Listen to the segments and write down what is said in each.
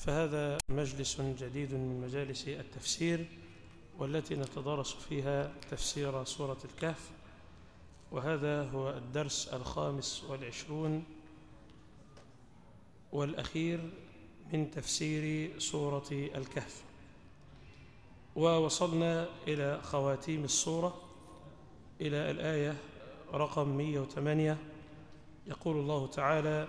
فهذا مجلس جديد من مجالس التفسير والتي نتدارس فيها تفسير سورة الكهف وهذا هو الدرس الخامس والعشرون والأخير من تفسير سورة الكهف. ووصلنا إلى خواتيم السورة إلى الآية رقم 108 يقول الله تعالى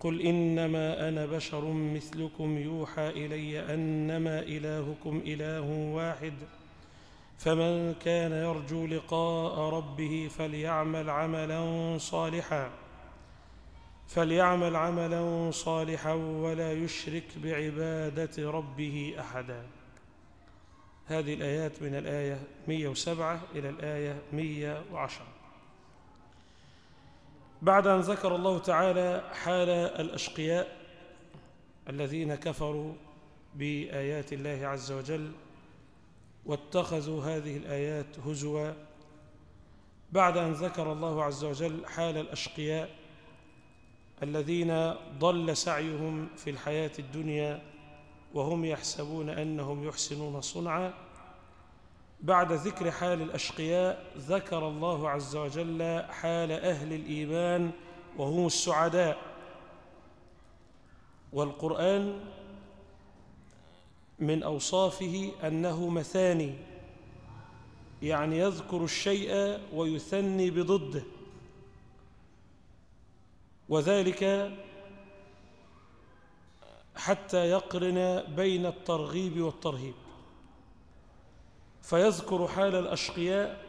قل إنما أنا بشر مثلكم يوحى إلي أنما إلهكم إله واحد فمن كان يرجو لقاء ربه فليعمل عملا صالحا فليعمل عملا صالحا ولا يشرك بعبادة ربه أحدا هذه الآيات من الآية 107 إلى الآية 110 بعد أن ذكر الله تعالى حال الأشقياء الذين كفروا بآيات الله عز وجل واتخذوا هذه الآيات هزوا بعد أن ذكر الله عز وجل حال الأشقياء الذين ضل سعيهم في الحياة الدنيا وهم يحسبون أنهم يحسنون صنعا. بعد ذكر حال الأشقياء ذكر الله عز وجل حال أهل الإيمان وهم السعداء. والقرآن من أوصافه أنه مثاني يعني يذكر الشيء ويثني بضده. وذلك حتى يقرن بين الترغيب والترهيب. فيذكر حال الأشقياء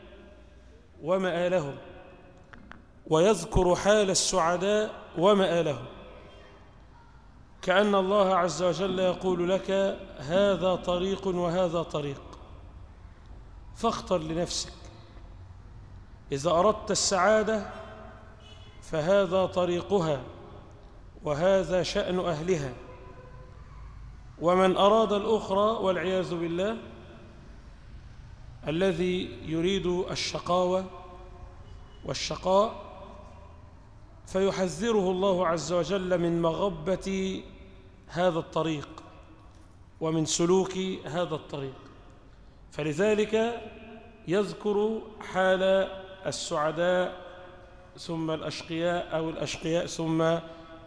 ومآلهم ويذكر حال السعداء ومآلهم كأن الله عز وجل يقول لك هذا طريق وهذا طريق. فاختر لنفسك. إذا أردت السعادة فهذا طريقها وهذا شأن أهلها. ومن أراد الأخرى والعياذ بالله الذي يريد الشقاوة والشقاء فيحذره الله عز وجل من مغبة هذا الطريق ومن سلوك هذا الطريق. فلذلك يذكر حال السعداء ثم الأشقياء أو الأشقياء ثم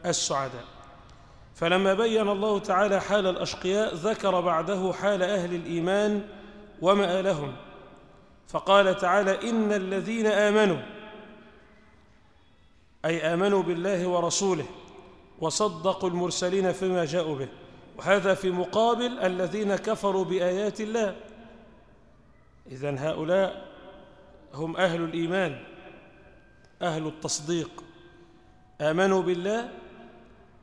السعداء. فلما بين الله تعالى حال الأشقياء ذكر بعده حال أهل الإيمان ومآلهم فقال تعالى إن الذين آمنوا أي آمنوا بالله ورسوله وصدقوا المرسلين فيما جاءوا به. وهذا في مقابل الذين كفروا بآيات الله. إذن هؤلاء هم أهل الإيمان أهل التصديق. آمنوا بالله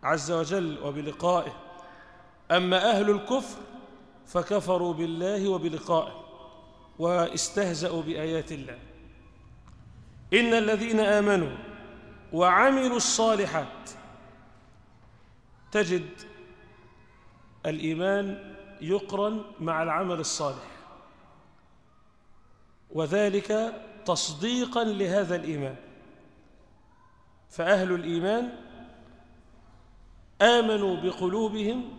عز وجل وبلقائه. أما أهل الكفر فكفروا بالله وبلقائه. واستهزأوا بآيات الله. إن الذين آمنوا وعملوا الصالحات تجد الإيمان يقرن مع العمل الصالح وذلك تصديقا لهذا الإيمان. فأهل الإيمان آمنوا بقلوبهم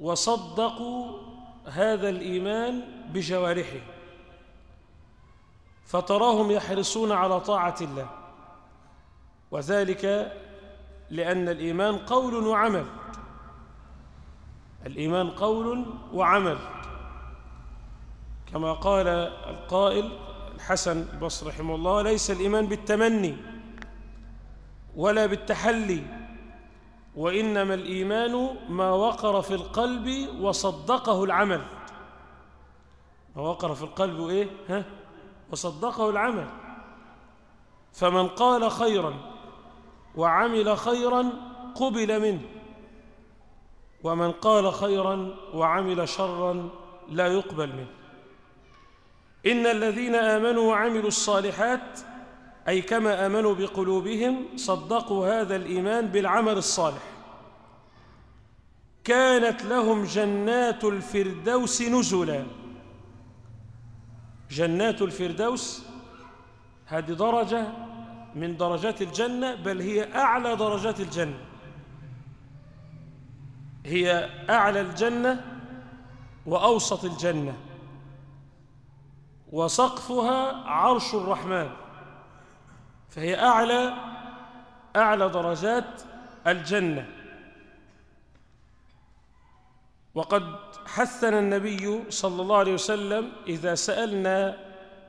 وصدقوا هذا الإيمان بجوارحه فتراهم يحرصون على طاعة الله وذلك لأن الإيمان قول وعمل. الإيمان قول وعمل. كما قال القائل الحسن البصري رحمه الله ليس الإيمان بالتمني ولا بالتحلي وإنما الإيمان ما وقر في القلب وصدقه العمل. وقر في القلب إيه؟ ها؟ وصدقه العمل. فمن قال خيرا وعمل خيرا قبل منه. ومن قال خيرا وعمل شرا لا يقبل منه. إن الذين آمنوا وعملوا الصالحات أي كما آمنوا بقلوبهم صدقوا هذا الإيمان بالعمل الصالح. كانت لهم جنات الفردوس نزلا. جنات الفردوس هذه درجة من درجات الجنة بل هي أعلى درجات الجنة. هي أعلى الجنة وأوسط الجنة وسقفها عرش الرحمن. فهي أعلى أعلى درجات الجنة. وقد حثنا النبي صلى الله عليه وسلم إذا سألنا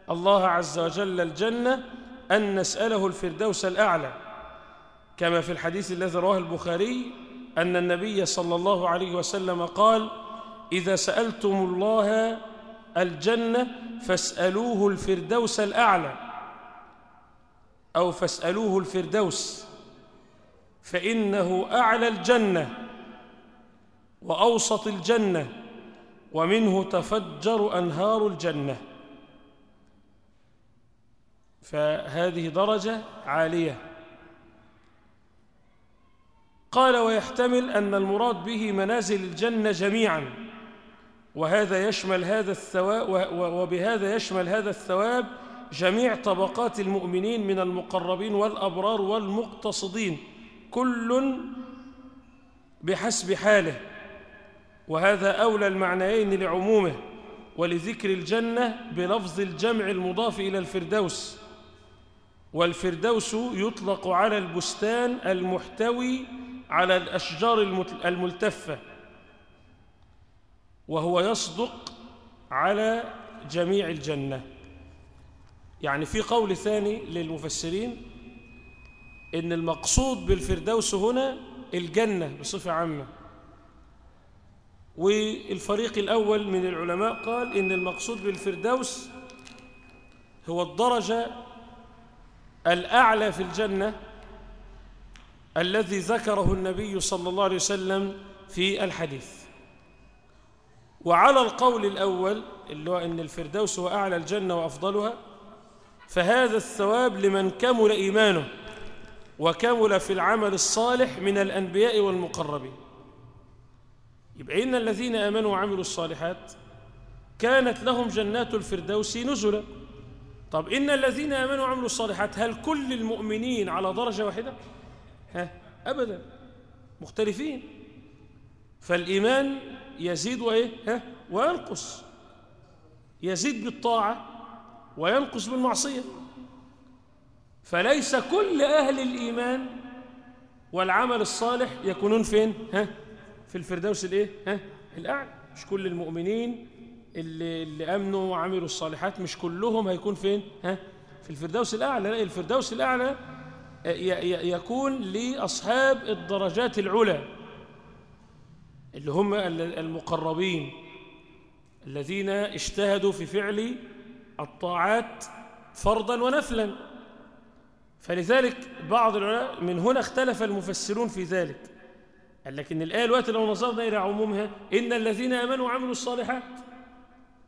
الله عز وجل الجنة أن نسأله الفردوس الأعلى. كما في الحديث الذي رواه البخاري أن النبي صلى الله عليه وسلم قال إذا سألتم الله الجنة فاسألوه الفردوس الأعلى. أو فاسألوه الفردوس فإنه أعلى الجنة وأوسط الجنة. ومنه تفجر أنهار الجنة. فهذه درجة عالية. قال ويحتمل أن المراد به منازل الجنة جميعا. وهذا يشمل هذا الثواب وبهذا يشمل هذا الثواب جميع طبقات المؤمنين من المقربين والأبرار والمقتصدين كل بحسب حاله. وهذا أولى المعنيين لعمومه ولذكر الجنة بلفظ الجمع المضاف إلى الفردوس. والفردوس يطلق على البستان المحتوي على الأشجار الملتفة وهو يصدق على جميع الجنة. يعني في قول ثاني للمفسرين إن المقصود بالفردوس هنا الجنة بصفة عامة. والفريق الأول من العلماء قال إن المقصود بالفردوس هو الدرجة الأعلى في الجنة الذي ذكره النبي صلى الله عليه وسلم في الحديث. وعلى القول الأول اللي هو أن الفردوس هو أعلى الجنة وأفضلها فهذا الثواب لمن كمل إيمانه وكمل في العمل الصالح من الأنبياء والمقربين. يبقى إن الذين آمنوا وعملوا الصالحات كانت لهم جنات الفردوس نزلا طب إن الذين آمنوا وعملوا الصالحات هل كل المؤمنين على درجة واحدة؟ ها أبدا مختلفين فالإيمان يزيد وإيه؟ ها وينقص يزيد بالطاعة وينقص بالمعصية فليس كل أهل الإيمان والعمل الصالح يكونون فين؟ ها في الفردوس الايه؟ ها؟ الأعلى. مش كل المؤمنين اللي, اللي آمنوا وعملوا الصالحات مش كلهم هيكون فين؟ ها؟ في الفردوس الأعلى. لا الفردوس الأعلى يكون لأصحاب الدرجات العلى اللي هم المقربين الذين اجتهدوا في فعل الطاعات فرضا ونفلا. فلذلك بعض العلماء من هنا اختلف المفسرون في ذلك. قال لك إن الآية الوقت لو نظرنا إلى عمومها إن الذين آمنوا وعملوا الصالحات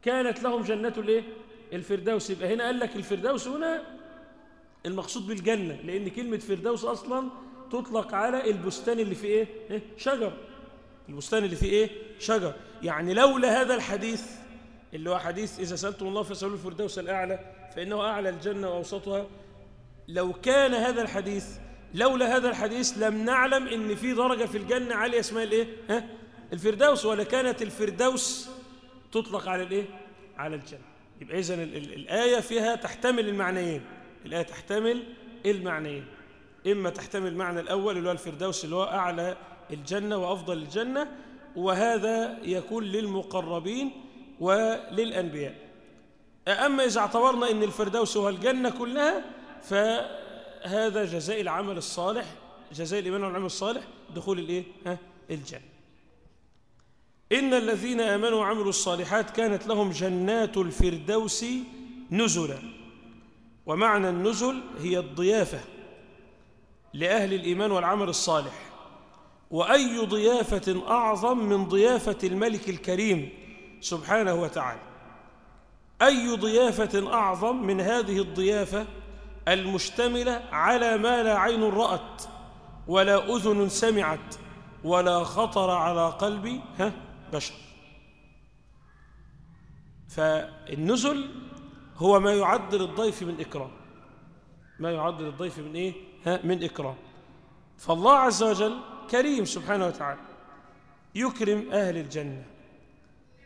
كانت لهم جنة الإيه؟ الفردوس يبقى هنا قال لك الفردوس هنا المقصود بالجنة لأن كلمة فردوس أصلا تطلق على البستان اللي فيه إيه؟ إيه؟ شجر البستان اللي فيه إيه؟ شجر يعني لولا هذا الحديث اللي هو حديث إذا سألتم الله فسألوا الفردوس الأعلى فإنه أعلى الجنة وأوسطها لو كان هذا الحديث لولا هذا الحديث لم نعلم إن في درجة في الجنة عالية اسمها الايه ها؟ الفردوس ولا كانت الفردوس تطلق على الإيه؟ على الجنة. يبقى اذا الآية فيها تحتمل المعنيين. الآية تحتمل المعنيين. إما تحتمل المعنى الأول اللي هو الفردوس اللي هو أعلى الجنة وأفضل الجنة وهذا يكون للمقربين وللأنبياء. أما إذا اعتبرنا أن الفردوس هو الجنة كلها ف هذا جزاء العمل الصالح جزاء الإيمان والعمل الصالح دخول الإيه؟ ها؟ الجنة إن الذين آمنوا وعملوا الصالحات كانت لهم جنات الفردوس نزلا ومعنى النزل هي الضيافة لأهل الإيمان والعمل الصالح وأي ضيافة أعظم من ضيافة الملك الكريم سبحانه وتعالى أي ضيافة أعظم من هذه الضيافة المشتملة على ما لا عين رأت ولا أذن سمعت ولا خطر على قلب ها بشر. فالنزل هو ما يعد للضيف من إكرام. ما يعد للضيف من إيه؟ ها من إكرام. فالله عز وجل كريم سبحانه وتعالى يكرم أهل الجنة.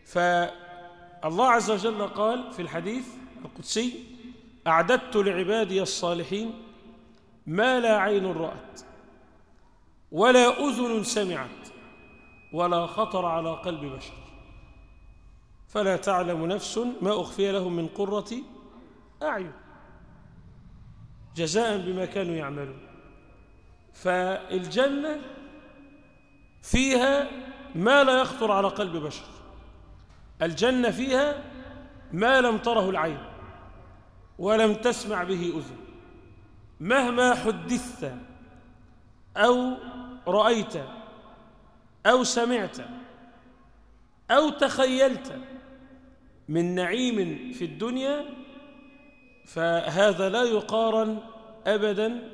فالله عز وجل قال في الحديث القدسي أعددت لعبادي الصالحين ما لا عين رأت ولا أذن سمعت ولا خطر على قلب بشر. فلا تعلم نفس ما أخفي لهم من قرة أعين. جزاء بما كانوا يعملون. فالجنة فيها ما لا يخطر على قلب بشر. الجنة فيها ما لم تره العين. ولم تسمع به أذن. مهما حدثت أو رأيت أو سمعت أو تخيلت من نعيم في الدنيا فهذا لا يقارن أبدا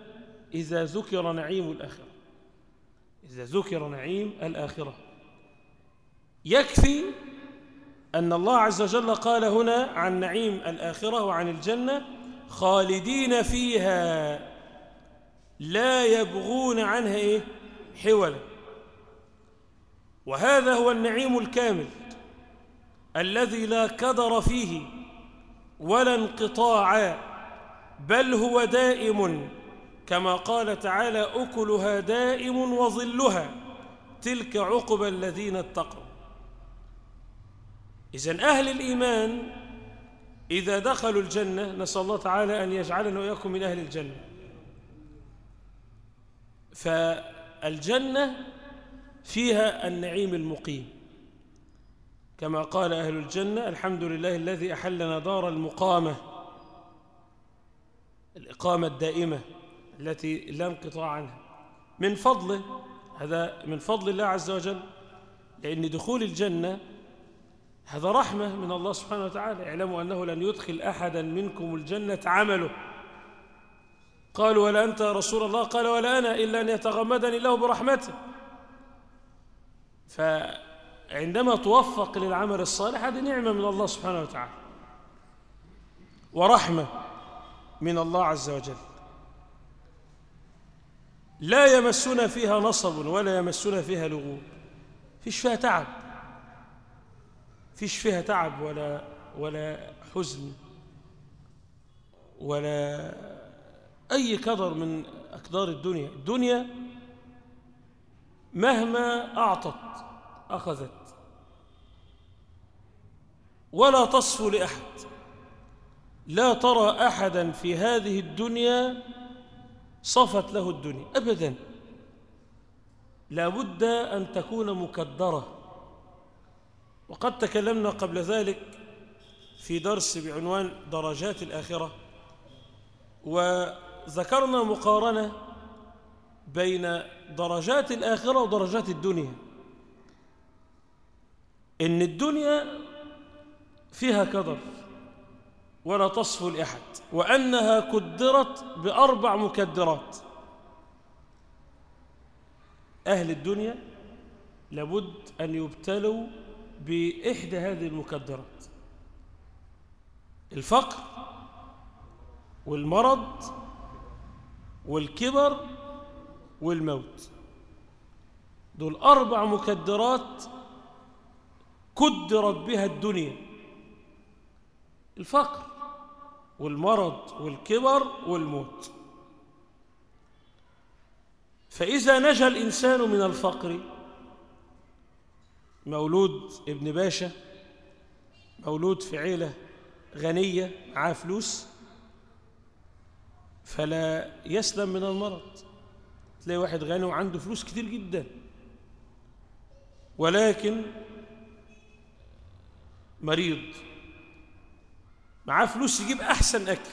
إذا ذكر نعيم الآخرة. إذا ذكر نعيم الآخرة. يكفي أن الله عز وجل قال هنا عن نعيم الآخرة وعن الجنة خالدين فيها لا يبغون عنها إيه؟ حولا. وهذا هو النعيم الكامل الذي لا كدر فيه ولا انقطاع بل هو دائم. كما قال تعالى أكلها دائم وظلها تلك عقب الذين اتقوا. إذن أهل الإيمان إذا دخلوا الجنة نسأل الله تعالى أن يجعلنا وإياكم من أهل الجنة. فالجنة فيها النعيم المقيم. كما قال أهل الجنة الحمد لله الذي أحلنا دار المقامة الإقامة الدائمة التي لا انقطاع عنها. من فضله هذا من فضل الله عز وجل لأن دخول الجنة هذا رحمة من الله سبحانه وتعالى. اعلموا أنه لن يدخل أحدا منكم الجنة عمله. قالوا ولا أنت يا رسول الله؟ قال ولا أنا إلا أن يتغمدني الله برحمته. فعندما توفق للعمل الصالح هذه نعمة من الله سبحانه وتعالى. ورحمة من الله عز وجل. لا يمسنا فيها نصب ولا يمسنا فيها لغوب. فيش فيها تعب. فيش فيها تعب ولا ولا حزن ولا أي كدر من أكدار الدنيا. الدنيا مهما أعطت أخذت. ولا تصفو لأحد. لا ترى أحدا في هذه الدنيا صفت له الدنيا. أبدا. لابد أن تكون مكدرة. وقد تكلمنا قبل ذلك في درس بعنوان درجات الآخرة وذكرنا مقارنة بين درجات الآخرة ودرجات الدنيا. إن الدنيا فيها كدر ولا تصفو لأحد وأنها كدرت بأربع مكدرات. أهل الدنيا لابد أن يبتلوا بإحدى هذه المكدرات. الفقر والمرض والكبر والموت. دول أربع مكدرات كدرت بها الدنيا. الفقر والمرض والكبر والموت. فإذا نجا الإنسان من الفقر مولود ابن باشا مولود في عيلة غنية معاه فلوس فلا يسلم من المرض. تلاقي واحد غني وعنده فلوس كتير جدا. ولكن مريض معاه فلوس يجيب أحسن أكل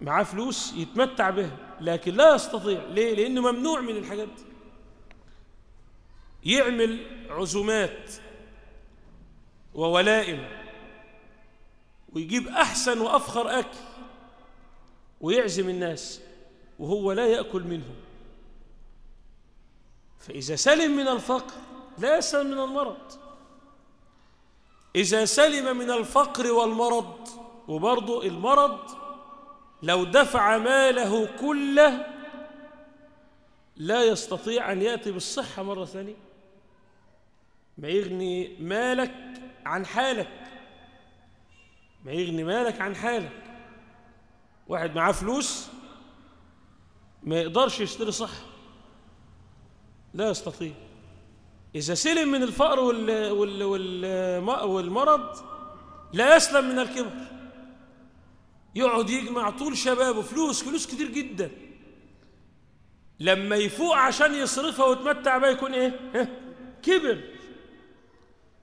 معاه فلوس يتمتع بها لكن لا يستطيع. ليه؟ لأنه ممنوع من الحاجات دي. يعمل عزومات وولائم ويجيب أحسن وأفخر أكل ويعزم الناس وهو لا يأكل منه فإذا سلم من الفقر لا يسلم من المرض. إذا سلم من الفقر والمرض وبرضه المرض لو دفع ماله كله لا يستطيع أن يأتي بالصحة مرة ثانية. ما يغني مالك عن حالك. ما يغني مالك عن حالك. واحد معاه فلوس ما يقدرش يشتري صحة لا يستطيع. إذا سلم من الفقر وال وال وال والمرض لا يسلم من الكبر. يقعد يجمع طول شبابه فلوس فلوس كتير جدا. لما يفوق عشان يصرفها ويتمتع بها يكون إيه؟ كبر.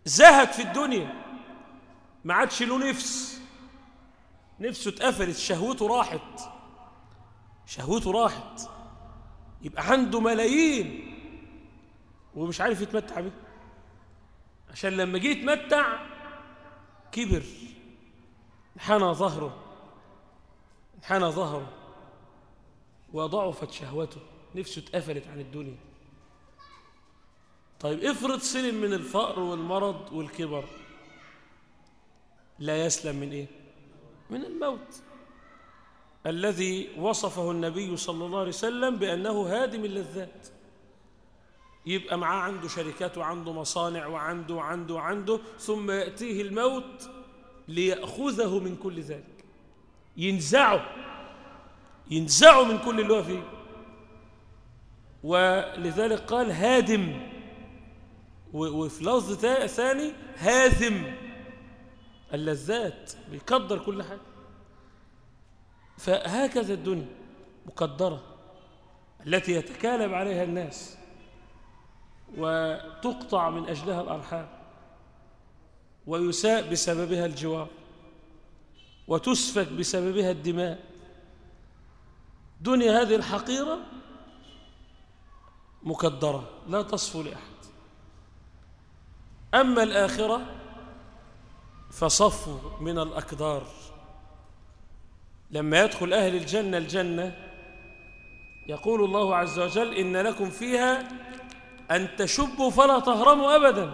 زهد في الدنيا. ما عادش له نفس. نفسه اتقفلت شهوته راحت. شهوته راحت. يبقى عنده ملايين. ومش عارف يتمتع بيه. عشان لما جه يتمتع كبر. انحنى ظهره. انحنى ظهره. وضعفت شهوته. نفسه اتقفلت عن الدنيا. طيب افرض سلم من الفقر والمرض والكبر لا يسلم من إيه؟ من الموت. الذي وصفه النبي صلى الله عليه وسلم بأنه هادم اللذات يبقى معاه عنده شركات وعنده مصانع وعنده وعنده وعنده ثم يأتيه الموت ليأخذه من كل ذلك. ينزعه ينزعه من كل اللي هو فيه. ولذلك قال هادم. وفي لفظ ثاني هاثم. اللذات بيقدر كل حاجة. فهكذا الدنيا مقدرة التي يتكالب عليها الناس وتقطع من أجلها الأرحام ويساء بسببها الجوار وتسفك بسببها الدماء. دنيا هذه الحقيرة مكدرة لا تصفو لأحد. أما الآخرة فصفو من الأكدار لما يدخل أهل الجنة الجنة يقول الله عز وجل إن لكم فيها أن تشبوا فلا تهرموا أبدا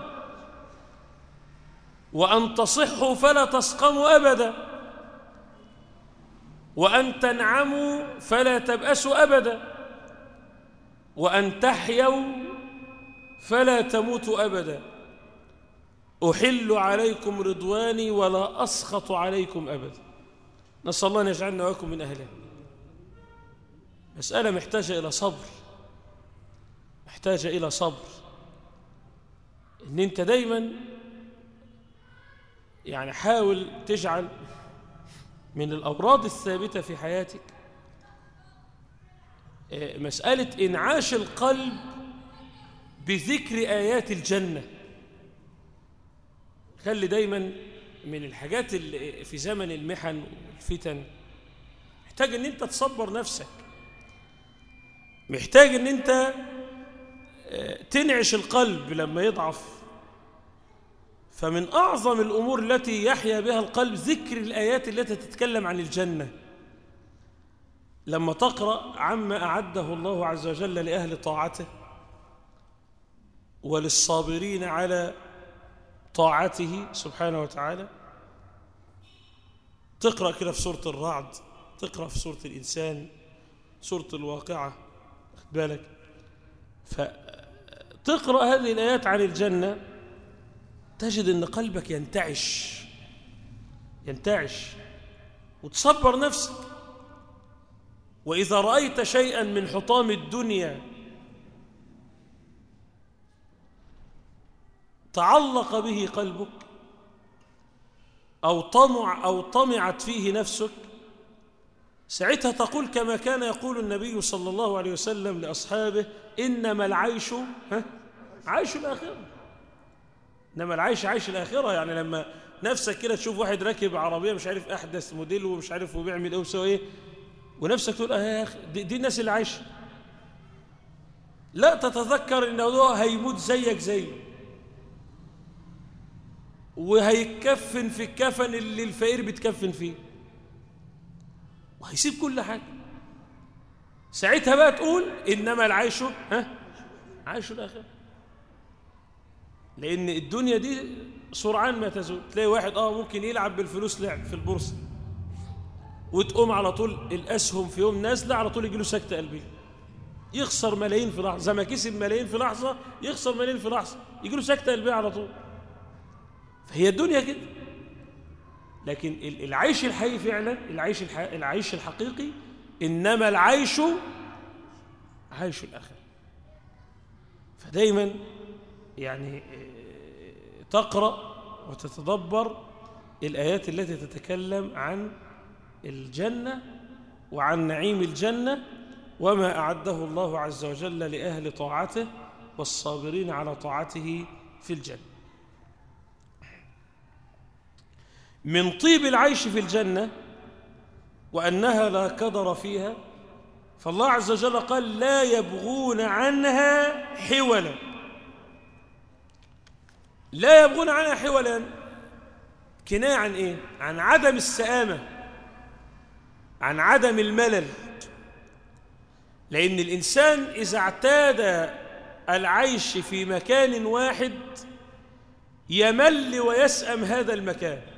وأن تصحوا فلا تسقموا أبدا وأن تنعموا فلا تبأسوا أبدا وأن تحيوا فلا تموتوا أبدا. أحل عليكم رضواني ولا أسخط عليكم أبدا. نسأل الله أن يجعلنا ويكم من أهلها مسألة محتاجة إلى صبر. محتاجة إلى صبر. إن أنت دايما يعني حاول تجعل من الأوراد الثابتة في حياتك مسألة إنعاش القلب بذكر آيات الجنة. خلي دايما من الحاجات اللي في زمن المحن والفتن محتاج إن أنت تصبر نفسك. محتاج إن أنت تنعش القلب لما يضعف. فمن أعظم الأمور التي يحيا بها القلب ذكر الآيات التي تتكلم عن الجنة. لما تقرأ عما أعده الله عز وجل لأهل طاعته وللصابرين على طاعته سبحانه وتعالى. تقرأ كده في سورة الرعد تقرأ في سورة الإنسان سورة الواقعة بالك. فتقرأ هذه الآيات عن الجنة تجد أن قلبك ينتعش ينتعش وتصبر نفسك. وإذا رأيت شيئا من حطام الدنيا تعلق به قلبك أو طمع أو طمعت فيه نفسك ساعتها تقول كما كان يقول النبي صلى الله عليه وسلم لأصحابه إنما العيش ها؟ عيش الآخرة. إنما العيش عيش الآخرة يعني لما نفسك كده تشوف واحد راكب عربية مش عارف أحدث موديل ومش عارف وبيعمل إيه وسوى إيه ونفسك تقول آه يا أخي دي, دي الناس اللي عايشة. لا تتذكر إن هو هيموت زيك زيه. وهيتكفن في الكفن اللي الفقير بيتكفن فيه. وهيسيب كل حاجة. ساعتها بقى تقول إنما العيش ها؟ عيش الآخر لأن الدنيا دي سرعان ما تزول. تلاقي واحد آه ممكن يلعب بالفلوس لعب في البورصة. وتقوم على طول الأسهم في يوم نازلة على طول يجي له سكتة قلبية. يخسر ملايين في لحظة. زي ما كسب ملايين في لحظة يخسر ملايين في لحظة. يجي له سكتة قلبية على طول. فهي الدنيا كده. لكن العيش الحقيقي فعلا العيش العيش الحقيقي إنما العيش عيش الآخر فدايما يعني تقرأ وتتدبر الآيات التي تتكلم عن الجنة وعن نعيم الجنة وما أعده الله عز وجل لأهل طاعته والصابرين على طاعته في الجنة. من طيب العيش في الجنة وأنها لا كدر فيها فالله عز وجل قال لا يبغون عنها حولا. لا يبغون عنها حولا. كناية عن إيه؟ عن عدم السآمة عن عدم الملل. لأن الإنسان إذا اعتاد العيش في مكان واحد يمل ويسأم هذا المكان.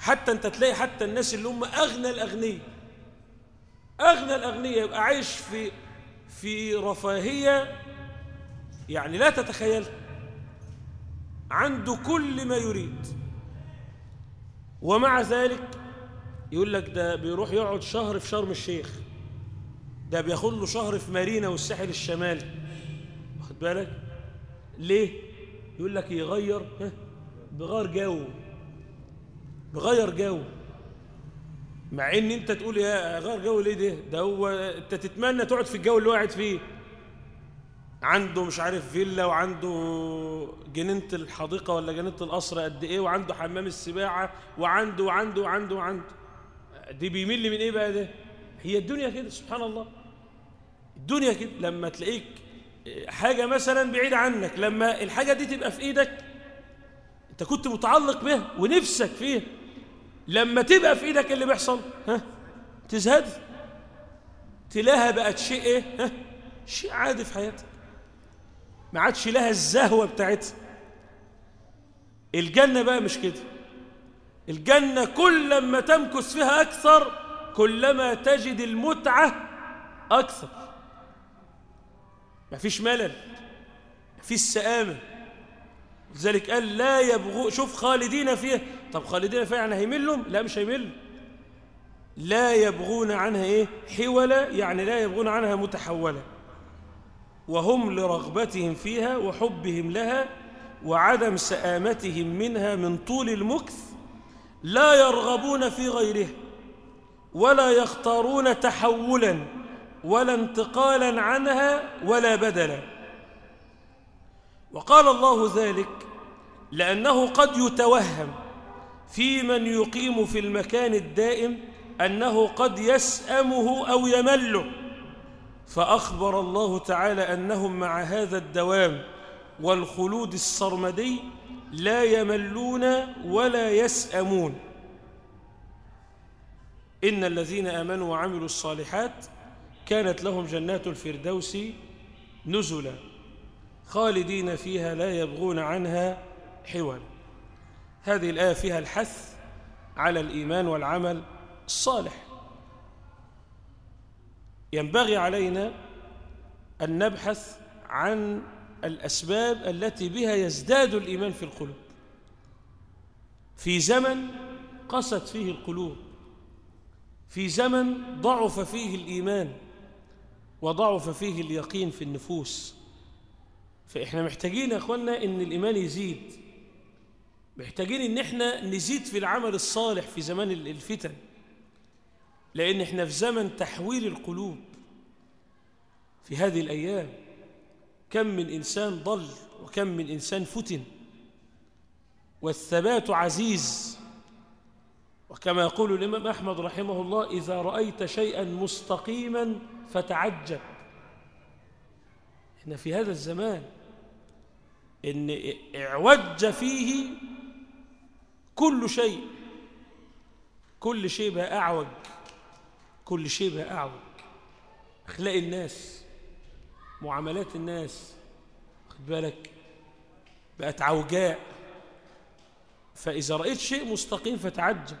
حتى أنت تلاقي حتى الناس اللي هم أغنى الأغنياء. أغنى الأغنياء يبقى عايش في في رفاهية يعني لا تتخيل. عنده كل ما يريد. ومع ذلك يقول لك ده بيروح يقعد شهر في شرم الشيخ. ده بياخد له شهر في مارينا والساحل الشمالي. واخد بالك؟ ليه؟ يقول لك يغير بغير جو. بغير جو. مع إن أنت تقول يا غير جو ليه ده؟ ده هو أنت تتمنى تقعد في الجو اللي قاعد فيه. عنده مش عارف فيلا وعنده جنينة الحديقة ولا جنينة القصر قد إيه وعنده حمام السباحة وعنده وعنده وعنده وعنده. دي بيمل من إيه بقى ده؟ هي الدنيا كده سبحان الله. الدنيا كده. لما تلاقيك حاجة مثلا بعيدة عنك لما الحاجة دي تبقى في إيدك أنت كنت متعلق بها ونفسك فيها. لما تبقى في إيدك اللي بيحصل ها تزهد تلاها بقت شيء إيه ها شيء عادي في حياتك. ما عادش لها الزهوة بتاعتها. الجنة بقى مش كده. الجنة كل ما تمكث فيها أكثر كلما تجد المتعة أكثر. ما فيش ملل ما فيش سآمة. لذلك قال لا يبغوا شوف خالدين فيها. طب خالدين فيها يعني هيملهم؟ لا مش هيمل. لا يبغون عنها إيه؟ حولا يعني لا يبغون عنها متحولا. وهم لرغبتهم فيها وحبهم لها وعدم سآمتهم منها من طول المكث لا يرغبون في غيرها ولا يختارون تحولا ولا انتقالا عنها ولا بدلا. وقال الله ذلك لأنه قد يتوهم في من يقيم في المكان الدائم أنه قد يسأمه أو يمله. فأخبر الله تعالى أنهم مع هذا الدوام والخلود السرمدي لا يملون ولا يسأمون. إن الذين آمنوا وعملوا الصالحات كانت لهم جنات الفردوس نزلا. خالدين فيها لا يبغون عنها حولا. هذه الآية فيها الحث على الإيمان والعمل الصالح. ينبغي علينا أن نبحث عن الأسباب التي بها يزداد الإيمان في القلوب. في زمن قست فيه القلوب في زمن ضعف فيه الإيمان وضعف فيه اليقين في النفوس. فإحنا محتاجين يا أخوانا إن الإيمان يزيد. محتاجين إن إحنا نزيد في العمل الصالح في زمان الفتن. لأن إحنا في زمن تحويل القلوب. في هذه الأيام كم من إنسان ضل وكم من إنسان فتن. والثبات عزيز. وكما يقول الإمام أحمد رحمه الله إذا رأيت شيئا مستقيما فتعجب. إحنا في هذا الزمان إن اعوج فيه كل شيء. كل شيء بقى أعوج. كل شيء بقى أعوج. أخلاق الناس معاملات الناس خد بالك بقت عوجاء. فإذا رأيت شيء مستقيم فتعجب.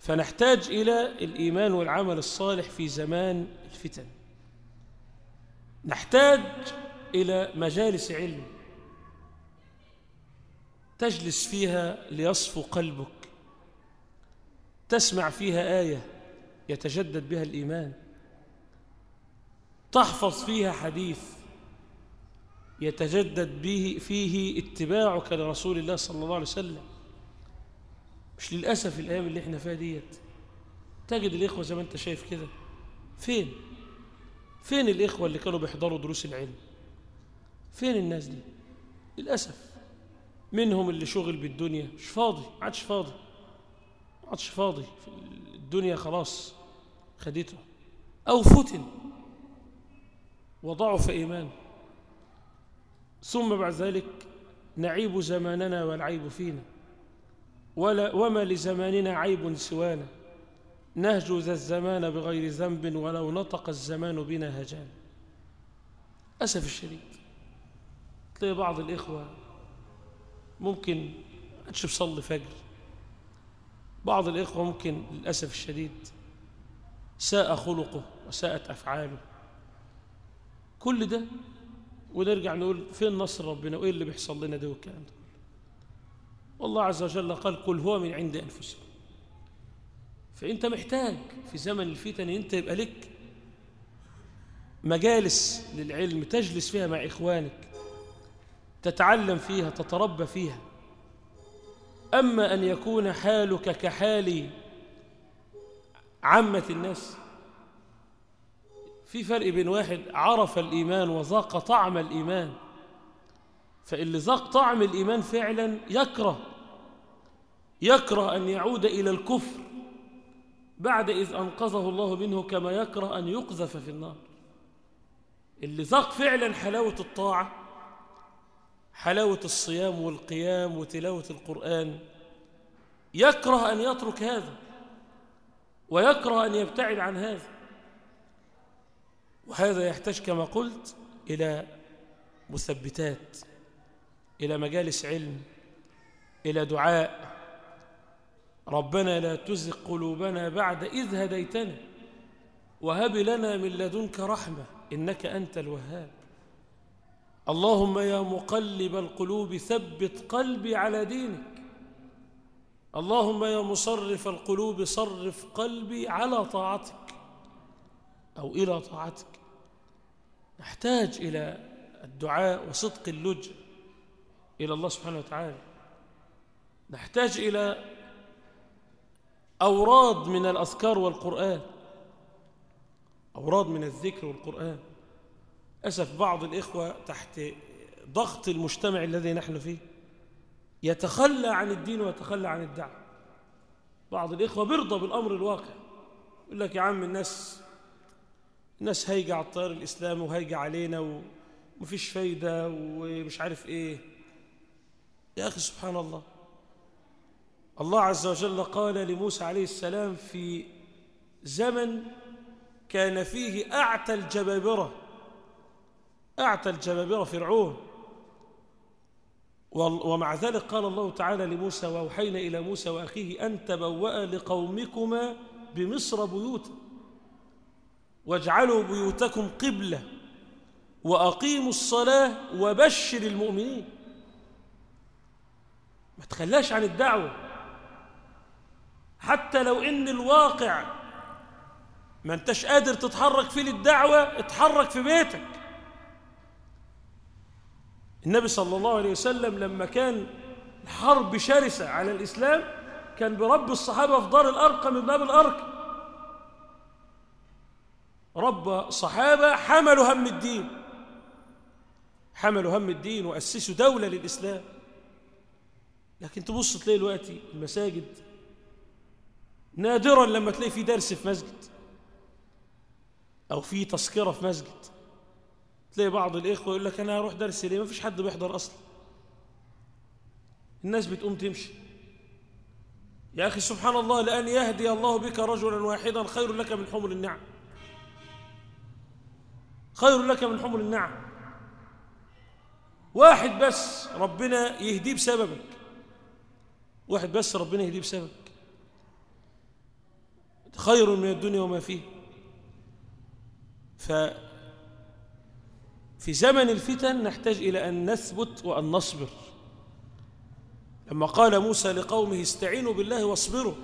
فنحتاج إلى الإيمان والعمل الصالح في زمان الفتن. نحتاج إلى مجالس علم. تجلس فيها ليصفو قلبك. تسمع فيها آية يتجدد بها الإيمان. تحفظ فيها حديث يتجدد به فيه اتباعك لرسول الله صلى الله عليه وسلم. مش للأسف الأيام اللي إحنا فيها ديت. تجد الإخوة زي ما أنت شايف كده. فين؟ فين الإخوة اللي كانوا بيحضروا دروس العلم؟ فين الناس دي؟ للأسف. منهم اللي شغل بالدنيا. مش فاضي. ما عادش فاضي. ما عادش فاضي. الدنيا خلاص خدته. أو فتن. وضعف إيمانه ثم بعد ذلك نعيب زماننا والعيب فينا. ولا وما لزماننا عيب سوانا. نهجو ذا الزمان بغير ذنب ولو نطق الزمان بنا هجان أسف الشديد. تلاقي بعض الإخوة ممكن أنش بصلي فجر؟ بعض الإخوة ممكن للأسف الشديد ساء خلقه وساءت أفعاله. كل ده ونرجع نقول فين نصر ربنا وإيه اللي بيحصل لنا ده والكلام ده؟ والله عز وجل قال قل هو من عند أنفسكم. فأنت محتاج في زمن الفتن أنت يبقى لك مجالس للعلم تجلس فيها مع إخوانك. تتعلم فيها تتربى فيها. أما أن يكون حالك كحال عامة الناس في فرق بين واحد عرف الإيمان وذاق طعم الإيمان فاللي ذاق طعم الإيمان فعلا يكره يكره أن يعود إلى الكفر بعد إذ أنقذه الله منه كما يكره أن يقذف في النار. اللي ذاق فعلا حلاوة الطاعة حلاوة الصيام والقيام وتلاوة القرآن. يكره أن يترك هذا ويكره أن يبتعد عن هذا. وهذا يحتاج كما قلت إلى مثبتات إلى مجالس علم إلى دعاء. ربنا لا تزغ قلوبنا بعد إذ هديتنا وهب لنا من لدنك رحمة إنك أنت الوهاب. اللهم يا مقلب القلوب ثبت قلبي على دينك. اللهم يا مصرف القلوب صرف قلبي على طاعتك أو إلى طاعتك. نحتاج إلى الدعاء وصدق اللجأ إلى الله سبحانه وتعالى. نحتاج إلى أوراد من الأذكار والقرآن. أوراد من الذكر والقرآن. أسف بعض الإخوة تحت ضغط المجتمع الذي نحن فيه يتخلى عن الدين ويتخلى عن الدعوة بعض الإخوة بيرضى بالأمر الواقع يقول لك يا عم الناس الناس هيجة على الطيار الإسلامي وهيجة علينا ومفيش فايدة ومش عارف إيه. يا أخي سبحان الله. الله عز وجل قال لموسى عليه السلام في زمن كان فيه أعتى الجبابرة. أعتى الجبابرة فرعون. ومع ذلك قال الله تعالى لموسى وأوحينا إلى موسى وأخيه أن تبوأ لقومكما بمصر بيوتا واجعلوا بيوتكم قبلة. وأقيموا الصلاة وبشر المؤمنين. ما تخلاش عن الدعوة. حتى لو إن الواقع ما أنتش قادر تتحرك فيه للدعوة اتحرك في بيتك. النبي صلى الله عليه وسلم لما كان الحرب شرسة على الإسلام كان برب الصحابة في دار الأرقم من باب الأرقم رب صحابة حملوا هم الدين. حملوا هم الدين وأسسوا دولة للإسلام. لكن تبص تلاقي دلوقتي المساجد نادرا لما تلاقي في درس في مسجد أو في تذكرة في مسجد. تلاقي بعض الإخوة يقول لك أنا هروح درس ليه؟ ما فيش حد بيحضر أصلا. الناس بتقوم تمشي. يا أخي سبحان الله لأن يهدي الله بك رجلا واحدا خير لك من حمر النعم. خير لك من حمر النعم. واحد بس ربنا يهديه بسببك. واحد بس ربنا يهديه بسببك. خير من الدنيا وما فيه. ف في زمن الفتن نحتاج إلى أن نثبت وأن نصبر. لما قال موسى لقومه استعينوا بالله واصبروا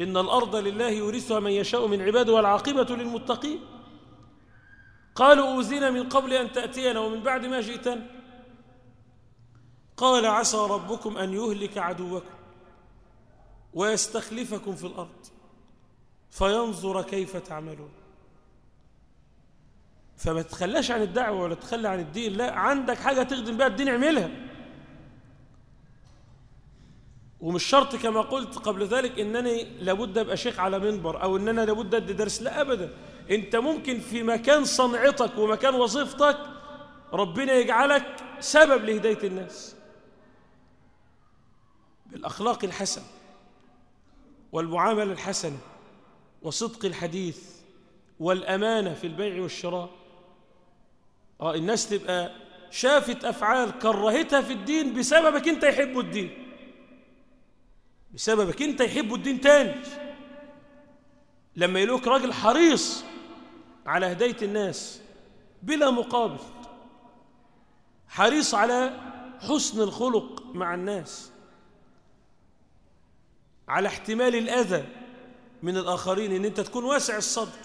إن الأرض لله يورثها من يشاء من عباده والعاقبة للمتقين. قالوا أوذينا من قبل أن تأتينا ومن بعد ما جئتنا. قال عسى ربكم أن يهلك عدوكم ويستخلفكم في الأرض فينظر كيف تعملون. فما تتخلاش عن الدعوة ولا تتخلى عن الدين لا عندك حاجة تخدم بها الدين اعملها. ومش شرط كما قلت قبل ذلك إنني لابد أبقى شيخ على منبر أو ان أنا لابد أدي درس لا ابدا. أنت ممكن في مكان صنعتك ومكان وظيفتك ربنا يجعلك سبب لهداية الناس. بالأخلاق الحسنه والمعاملة الحسنة وصدق الحديث والأمانة في البيع والشراء. آه الناس تبقى شافت أفعال كرهتها في الدين بسببك أنت يحبوا الدين. بسببك أنت يحبوا الدين تاني. لما يلوك راجل حريص على هداية الناس بلا مقابل حريص على حسن الخلق مع الناس على احتمال الأذى من الآخرين إن أنت تكون واسع الصدر.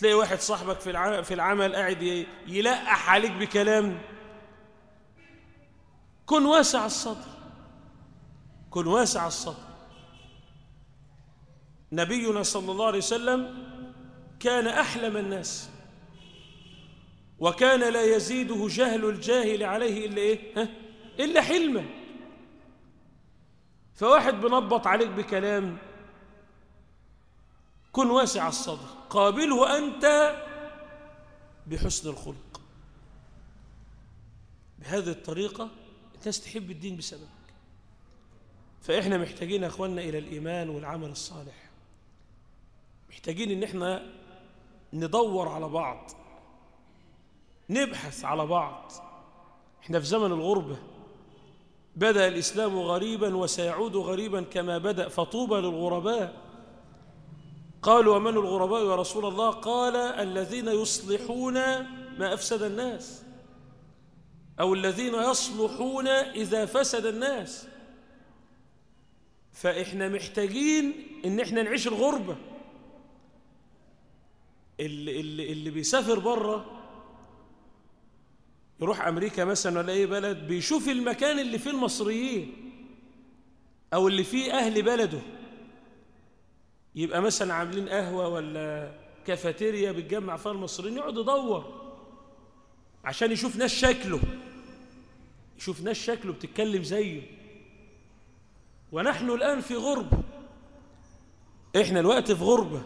تلاقي واحد صاحبك في في العمل قاعد يلقح عليك بكلام. كن واسع الصدر. كن واسع الصدر. نبينا صلى الله عليه وسلم كان أحلم الناس. وكان لا يزيده جهل الجاهل عليه إلا إيه؟ ها؟ إلا حلما فواحد بنبط عليك بكلام. كن واسع الصدر. قابله أنت بحسن الخلق. بهذه الطريقة الناس تحب الدين بسببك. فإحنا محتاجين يا أخواننا إلى الإيمان والعمل الصالح. محتاجين إن إحنا ندور على بعض. نبحث على بعض. إحنا في زمن الغربة. بدأ الإسلام غريبا وسيعود غريبا كما بدأ فطوبى للغرباء. قالوا ومن الغرباء يا رسول الله؟ قال الذين يصلحون ما أفسد الناس. أو الذين يصلحون إذا فسد الناس. فإحنا محتاجين إن إحنا نعيش الغربة. اللي, اللي, اللي بيسافر بره يروح أمريكا مثلا ولا أي بلد بيشوف المكان اللي فيه المصريين أو اللي فيه أهل بلده. يبقى مثلا عاملين قهوة ولا كافيتيريا بتجمع فيها المصريين يقعد يدور عشان يشوف ناس شكله. يشوف ناس شكله بتتكلم زيه. ونحن الآن في غربة. إحنا الوقت في غربة.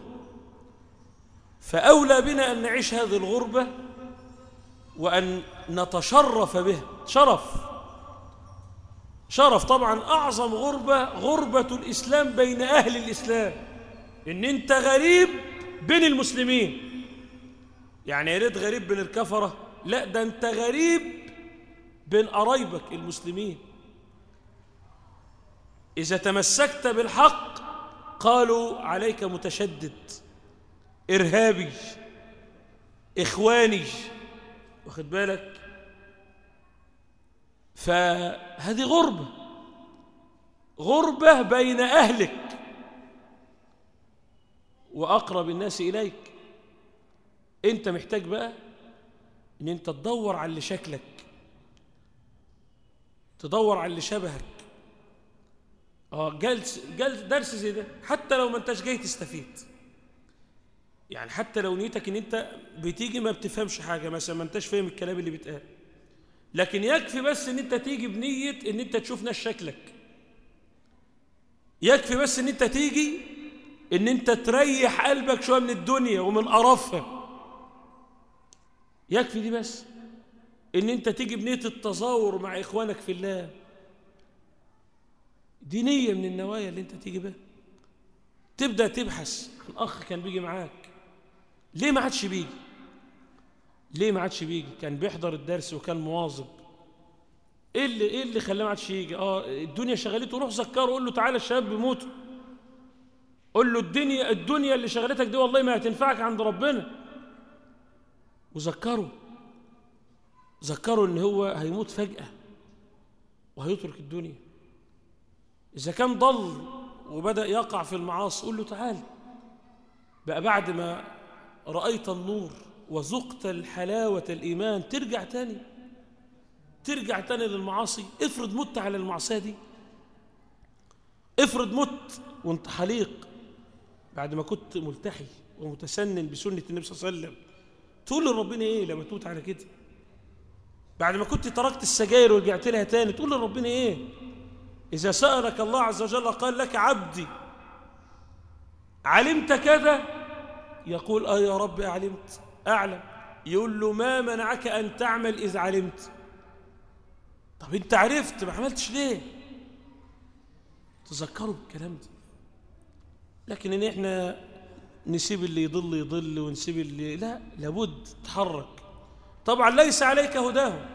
فأولى بنا أن نعيش هذه الغربة وأن نتشرف به شرف. شرف طبعا أعظم غربة غربة الإسلام بين أهل الإسلام. إن أنت غريب بين المسلمين. يعني يا ريت غريب بين الكفرة. لا ده أنت غريب بين قرايبك المسلمين. إذا تمسكت بالحق قالوا عليك متشدد إرهابي إخواني. واخد بالك؟ فهذه غربة. غربة بين أهلك. وأقرب الناس إليك. أنت محتاج بقى أن أنت تدور على اللي شكلك تدور على اللي شبهك. آه جلس جلس درس زي ده حتى لو ما أنتش جاي تستفيد. يعني حتى لو نيتك إن أنت بتيجي ما بتفهمش حاجة مثلا ما أنتش فاهم الكلام اللي بيتقال. لكن يكفي بس إن أنت تيجي بنية إن أنت تشوف ناس شكلك. يكفي بس إن أنت تيجي إن أنت تريح قلبك شوية من الدنيا ومن قرفها. يكفي دي بس. إن أنت تيجي بنية التظاهر مع إخوانك في الله. دي نية من النوايا اللي أنت تيجي بها تبدأ تبحث. عن اخ كان بيجي معاك. ليه ما عادش بيجي؟ ليه ما عادش بيجي؟ كان بيحضر الدرس وكان مواظب. إيه اللي إيه اللي خلاه ما عادش يجي؟ آه الدنيا شغلته روح ذكره قول له تعالى الشباب بيموتوا. قول له الدنيا الدنيا اللي شغلتك دي والله ما هتنفعك عند ربنا. وذكره ذكره إن هو هيموت فجأة وهيترك الدنيا. إذا كان ضل وبدأ يقع في المعاصي قول له تعال. بقى بعد ما رأيت النور وذقت الحلاوة الإيمان ترجع تاني. ترجع تاني للمعاصي. افرض مت على المعصية دي. افرض مت وانت حليق. بعد ما كنت ملتحي ومتسنن بسنة النبي صلى الله عليه وسلم تقول لربنا إيه لما تموت على كده؟ بعد ما كنت تركت السجاير ورجعت لها تاني تقول لربنا إيه؟ إذا سألك الله عز وجل قال لك عبدي علمت كذا؟ يقول آه يا رب علمت أعلم. يقول له ما منعك أن تعمل إذ علمت. طب أنت عرفت ما عملتش ليه؟ تذكروا بالكلام ده. لكن إن إحنا نسيب اللي يضل يضل ونسيب اللي لا لابد تحرك. طبعا ليس عليك هداهم.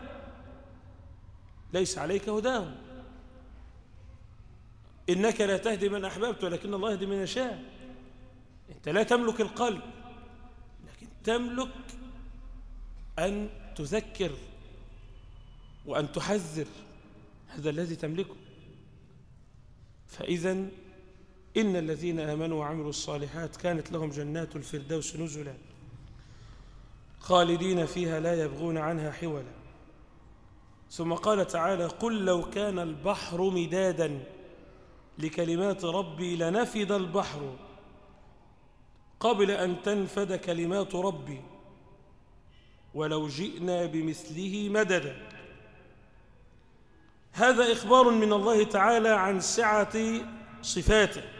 ليس عليك هداهم. إنك لا تهدي من أحببت ولكن الله يهدي من يشاء. أنت لا تملك القلب لكن تملك أن تذكر وأن تحذر. هذا الذي تملكه. فإذا إن الذين آمنوا وعملوا الصالحات كانت لهم جنات الفردوس نزلا خالدين فيها لا يبغون عنها حولا ثم قال تعالى قل لو كان البحر مدادا لكلمات ربي لنفد البحر قبل أن تنفد كلمات ربي ولو جئنا بمثله مددا هذا إخبار من الله تعالى عن سعة صفاته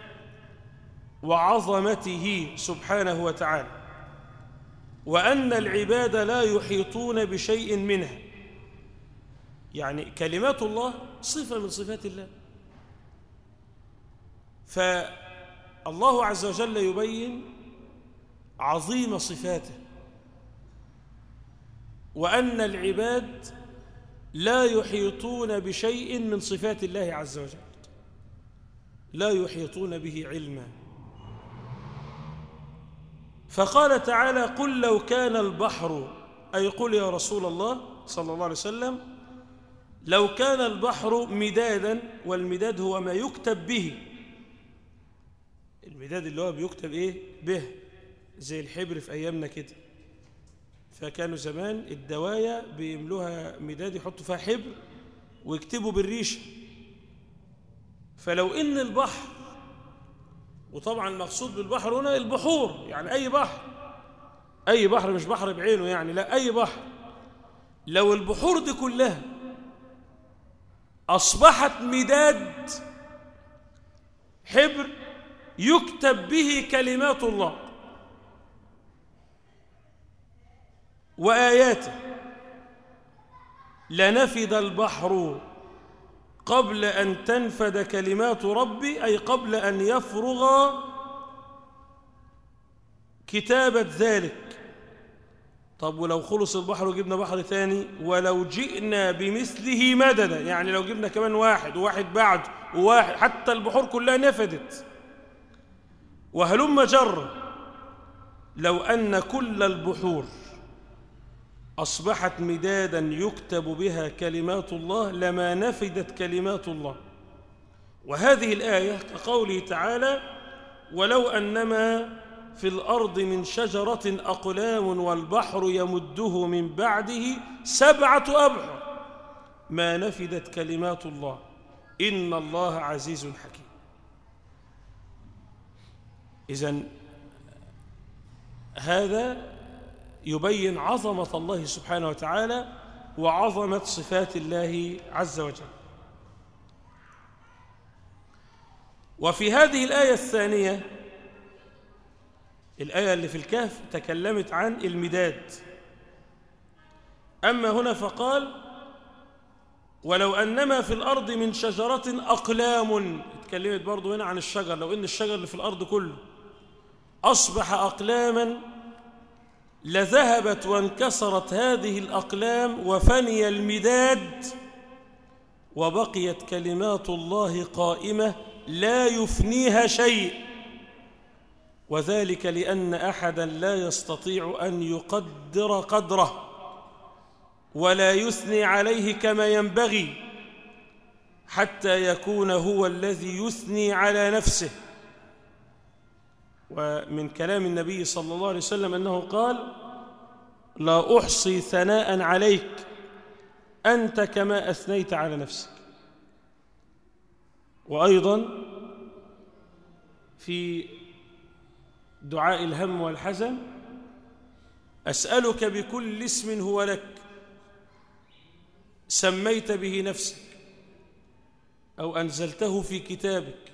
وعظمته سبحانه وتعالى وأن العباد لا يحيطون بشيء منها يعني كلمات الله صفة من صفات الله. فالله عز وجل يبين عظيم صفاته. وأن العباد لا يحيطون بشيء من صفات الله عز وجل. لا يحيطون به علما. فقال تعالى قل لو كان البحر أي قل يا رسول الله صلى الله عليه وسلم لو كان البحر مدادا والمداد هو ما يكتب به. المداد اللي هو بيكتب إيه؟ به. زي الحبر في أيامنا كده. فكانوا زمان الدوايا بيملوها مداد يحطوا فيها حبر ويكتبوا بالريشه فلو إن البحر وطبعا المقصود بالبحر هنا البحور يعني أي بحر. أي بحر مش بحر بعينه يعني لا أي بحر. لو البحور دي كلها أصبحت مداد حبر يكتب به كلمات الله وآياته. لنفد البحر قبل أن تنفد كلمات ربي أي قبل أن يفرغ كتابة ذلك. طب ولو خلص البحر وجبنا بحر ثاني ولو جئنا بمثله مددا يعني لو جبنا كمان واحد وواحد بعد وواحد حتى البحور كلها نفدت. وهلم جر لو أن كل البحور أصبحت مدادا يكتب بها كلمات الله لما نفدت كلمات الله. وهذه الآية كقوله تعالى ولو أنما في الأرض من شجرة أقلام والبحر يمده من بعده سبعة أبحر ما نفدت كلمات الله. إن الله عزيز حكيم. إذن هذا يبين عظمة الله سبحانه وتعالى وعظمة صفات الله عز وجل. وفي هذه الآية الثانية الآية اللي في الكهف تكلمت عن المداد. أما هنا فقال ولو أنما في الأرض من شجرة أقلام اتكلمت برضو هنا عن الشجر لو إن الشجر اللي في الأرض كله أصبح أقلاما لذهبت وانكسرت هذه الأقلام وفني المداد وبقيت كلمات الله قائمة لا يفنيها شيء. وذلك لأن أحدا لا يستطيع أن يقدر قدره ولا يثني عليه كما ينبغي حتى يكون هو الذي يثني على نفسه. ومن كلام النبي صلى الله عليه وسلم أنه قال لا أحصي ثناء عليك أنت كما أثنيت على نفسك. وأيضا في دعاء الهم والحزن أسألك بكل اسم هو لك سميت به نفسك أو أنزلته في كتابك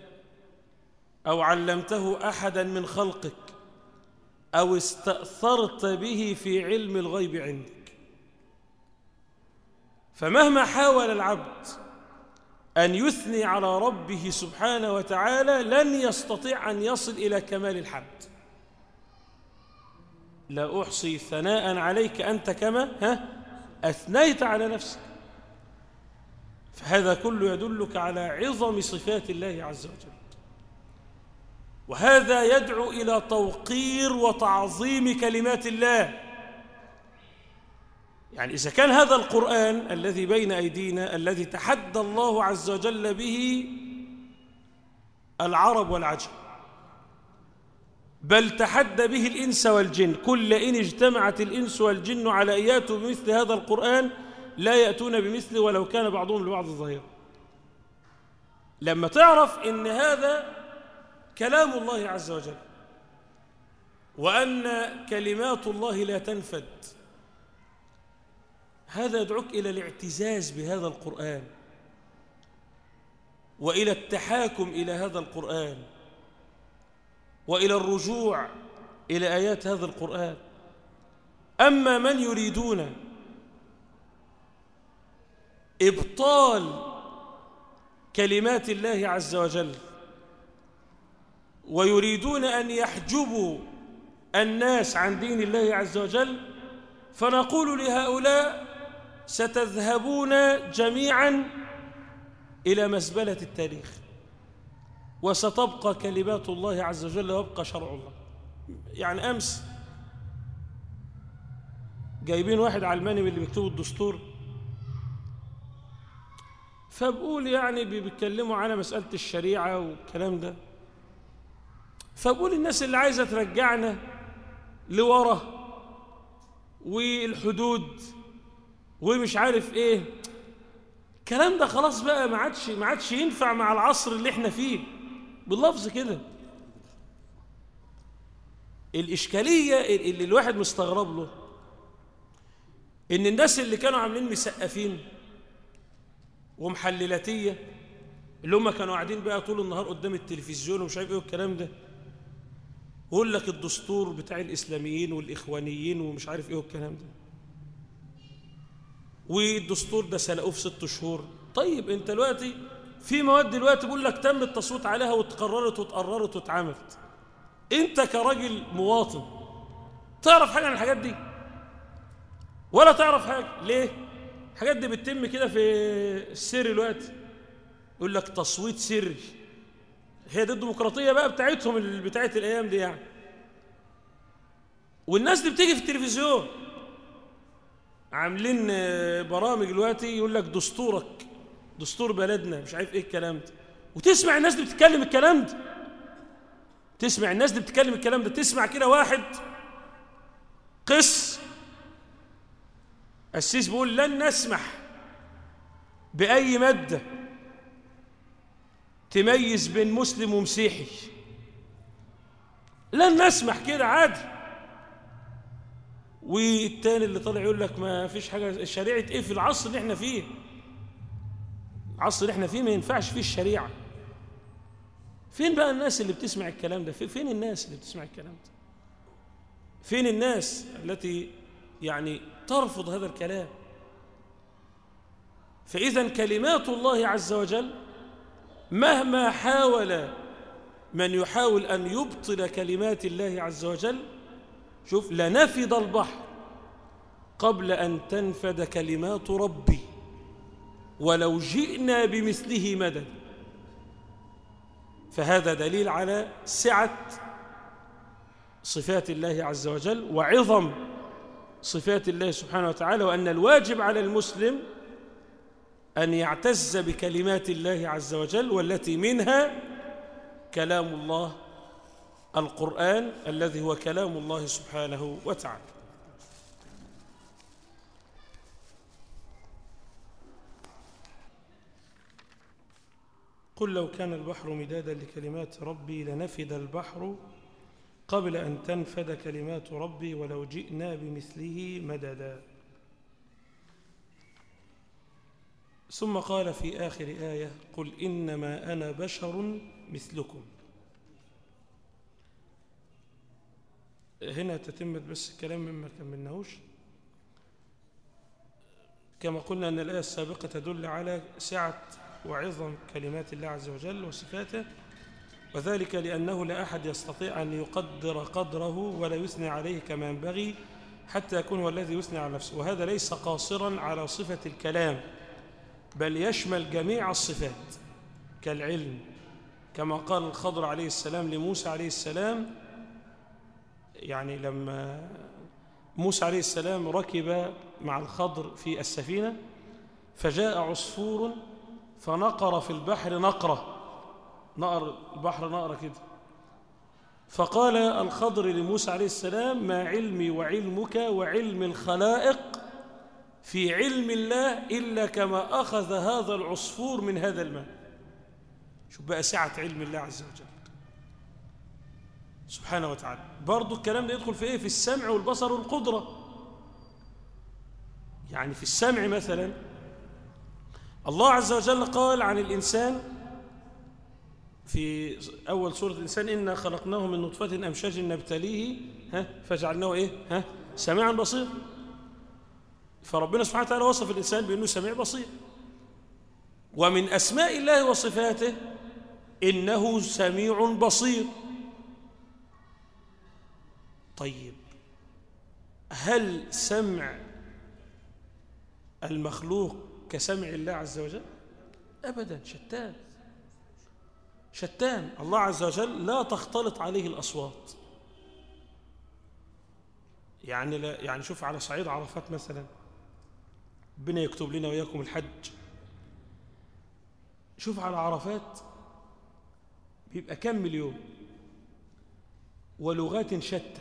أو علمته أحدا من خلقك أو استأثرت به في علم الغيب عندك. فمهما حاول العبد أن يثني على ربه سبحانه وتعالى لن يستطيع أن يصل إلى كمال الحمد. لا أحصي ثناء عليك أنت كما ها أثنيت على نفسك. فهذا كله يدلك على عظم صفات الله عز وجل. وهذا يدعو إلى توقير وتعظيم كلمات الله. يعني إذا كان هذا القرآن الذي بين أيدينا الذي تحدى الله عز وجل به العرب والعجم بل تحدى به الإنس والجن. كل إن اجتمعت الإنس والجن على أن يأتوا بمثل هذا القرآن لا يأتون بمثله ولو كان بعضهم لبعض ظهيرا. لما تعرف إن هذا كلام الله عز وجل وأن كلمات الله لا تنفد. هذا يدعوك إلى الاعتزاز بهذا القرآن وإلى التحاكم إلى هذا القرآن وإلى الرجوع إلى آيات هذا القرآن. أما من يريدون إبطال كلمات الله عز وجل ويريدون أن يحجبوا الناس عن دين الله عز وجل فنقول لهؤلاء ستذهبون جميعا إلى مزبلة التاريخ وستبقى كلمات الله عز وجل ويبقى شرع الله. يعني أمس جايبين واحد علماني من اللي بيكتبوا الدستور فبقول يعني بيتكلموا على مسألة الشريعة والكلام ده. فبقول الناس اللي عايزة ترجعنا لورا والحدود ومش عارف إيه. الكلام ده خلاص بقى ما عادش ما عادش ينفع مع العصر اللي إحنا فيه. باللفظ كده. الإشكالية اللي الواحد مستغرب له إن الناس اللي كانوا عاملين مسقفين ومحللاتية اللي هم كانوا قاعدين بقى طول النهار قدام التلفزيون ومش عارف إيه والكلام ده ويقول لك الدستور بتاع الإسلاميين والإخوانيين ومش عارف إيه والكلام ده. والدستور ده سلقوه في ست شهور. طيب أنت دلوقتي في مواد دلوقتي بيقول لك تم التصويت عليها واتقررت واتقررت واتعملت. أنت كراجل مواطن تعرف حاجة عن الحاجات دي؟ ولا تعرف حاجة؟ ليه؟ الحاجات دي بتتم كده في السر دلوقتي يقول لك تصويت سري. هي دي الديمقراطية بقى بتاعتهم بتاعت الأيام دي يعني. والناس دي بتيجي في التلفزيون عاملين برامج دلوقتي يقول لك دستورك دستور بلدنا مش عارف إيه الكلام ده. وتسمع الناس دي بتتكلم الكلام ده. تسمع الناس دي بتتكلم الكلام ده. تسمع كده واحد قس السيس بيقول لن نسمح بأي مادة تميز بين مسلم ومسيحي. لن نسمح كده عادي. والتاني اللي طالع يقول لك ما فيش حاجة شريعة إيه في العصر اللي إحنا فيه؟ العصر اللي إحنا فيه ما ينفعش فيه الشريعة. فين بقى الناس اللي بتسمع الكلام ده؟ فين الناس اللي بتسمع الكلام ده؟ فين الناس التي يعني ترفض هذا الكلام؟ فإذا كلمات الله عز وجل مهما حاول من يحاول أن يبطل كلمات الله عز وجل شوف لنفد البحر قبل أن تنفد كلمات ربي. ولو جئنا بمثله مدد فهذا دليل على سعة صفات الله عز وجل وعظم صفات الله سبحانه وتعالى وأن الواجب على المسلم أن يعتز بكلمات الله عز وجل والتي منها كلام الله القرآن الذي هو كلام الله سبحانه وتعالى. قل لو كان البحر مدادا لكلمات ربي لنفد البحر قبل أن تنفد كلمات ربي ولو جئنا بمثله مددا. ثم قال في آخر آية قل إنما أنا بشر مثلكم. هنا تتمت بس الكلام مما كملناهوش. كما قلنا أن الآية السابقة تدل على سعة وعظم كلمات الله عز وجل وصفاته وذلك لأنه لا أحد يستطيع أن يقدر قدره ولا يثني عليه كما ينبغي حتى يكون هو الذي يثني على نفسه. وهذا ليس قاصرا على صفة الكلام. بل يشمل جميع الصفات كالعلم كما قال الخضر عليه السلام لموسى عليه السلام يعني لما موسى عليه السلام ركب مع الخضر في السفينة فجاء عصفور فنقر في البحر نقرة نقر البحر نقرة كده. فقال الخضر لموسى عليه السلام ما علمي وعلمك وعلم الخلائق في علم الله إلا كما أخذ هذا العصفور من هذا الماء. شوف بقى سعة علم الله عز وجل. سبحانه وتعالى. برضو الكلام ده يدخل في إيه؟ في السمع والبصر والقدرة. يعني في السمع مثلا الله عز وجل قال عن الإنسان في أول سورة الإنسان إنا خلقناه من نطفة أمشاج نبتليه ها فجعلناه إيه؟ ها سميعا بصير فربنا سبحانه وتعالى وصف الإنسان بأنه سميع بصير. ومن أسماء الله وصفاته إنه سميع بصير. طيب هل سمع المخلوق كسمع الله عز وجل؟ أبدا شتان. شتان. الله عز وجل لا تختلط عليه الأصوات. يعني لا يعني شوف على صعيد عرفات مثلا. ربنا يكتب لنا وإياكم الحج. شوف على عرفات بيبقى كم مليون ولغات شتى.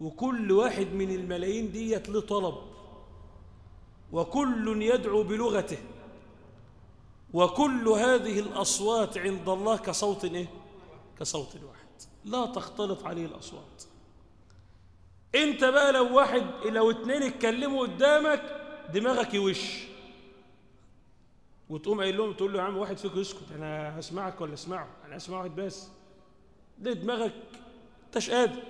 وكل واحد من الملايين ديت له طلب وكل يدعو بلغته. وكل هذه الأصوات عند الله كصوت إيه؟ كصوت واحد لا تختلط عليه الأصوات. انت بقى لو واحد لو اتنين اتكلموا قدامك دماغك يوش. وتقوم قايل لهم تقول له يا عم واحد فيكم يسكت أنا هسمعك ولا اسمعه؟ أنا اسمع واحد بس. ليه دماغك انتش قادر.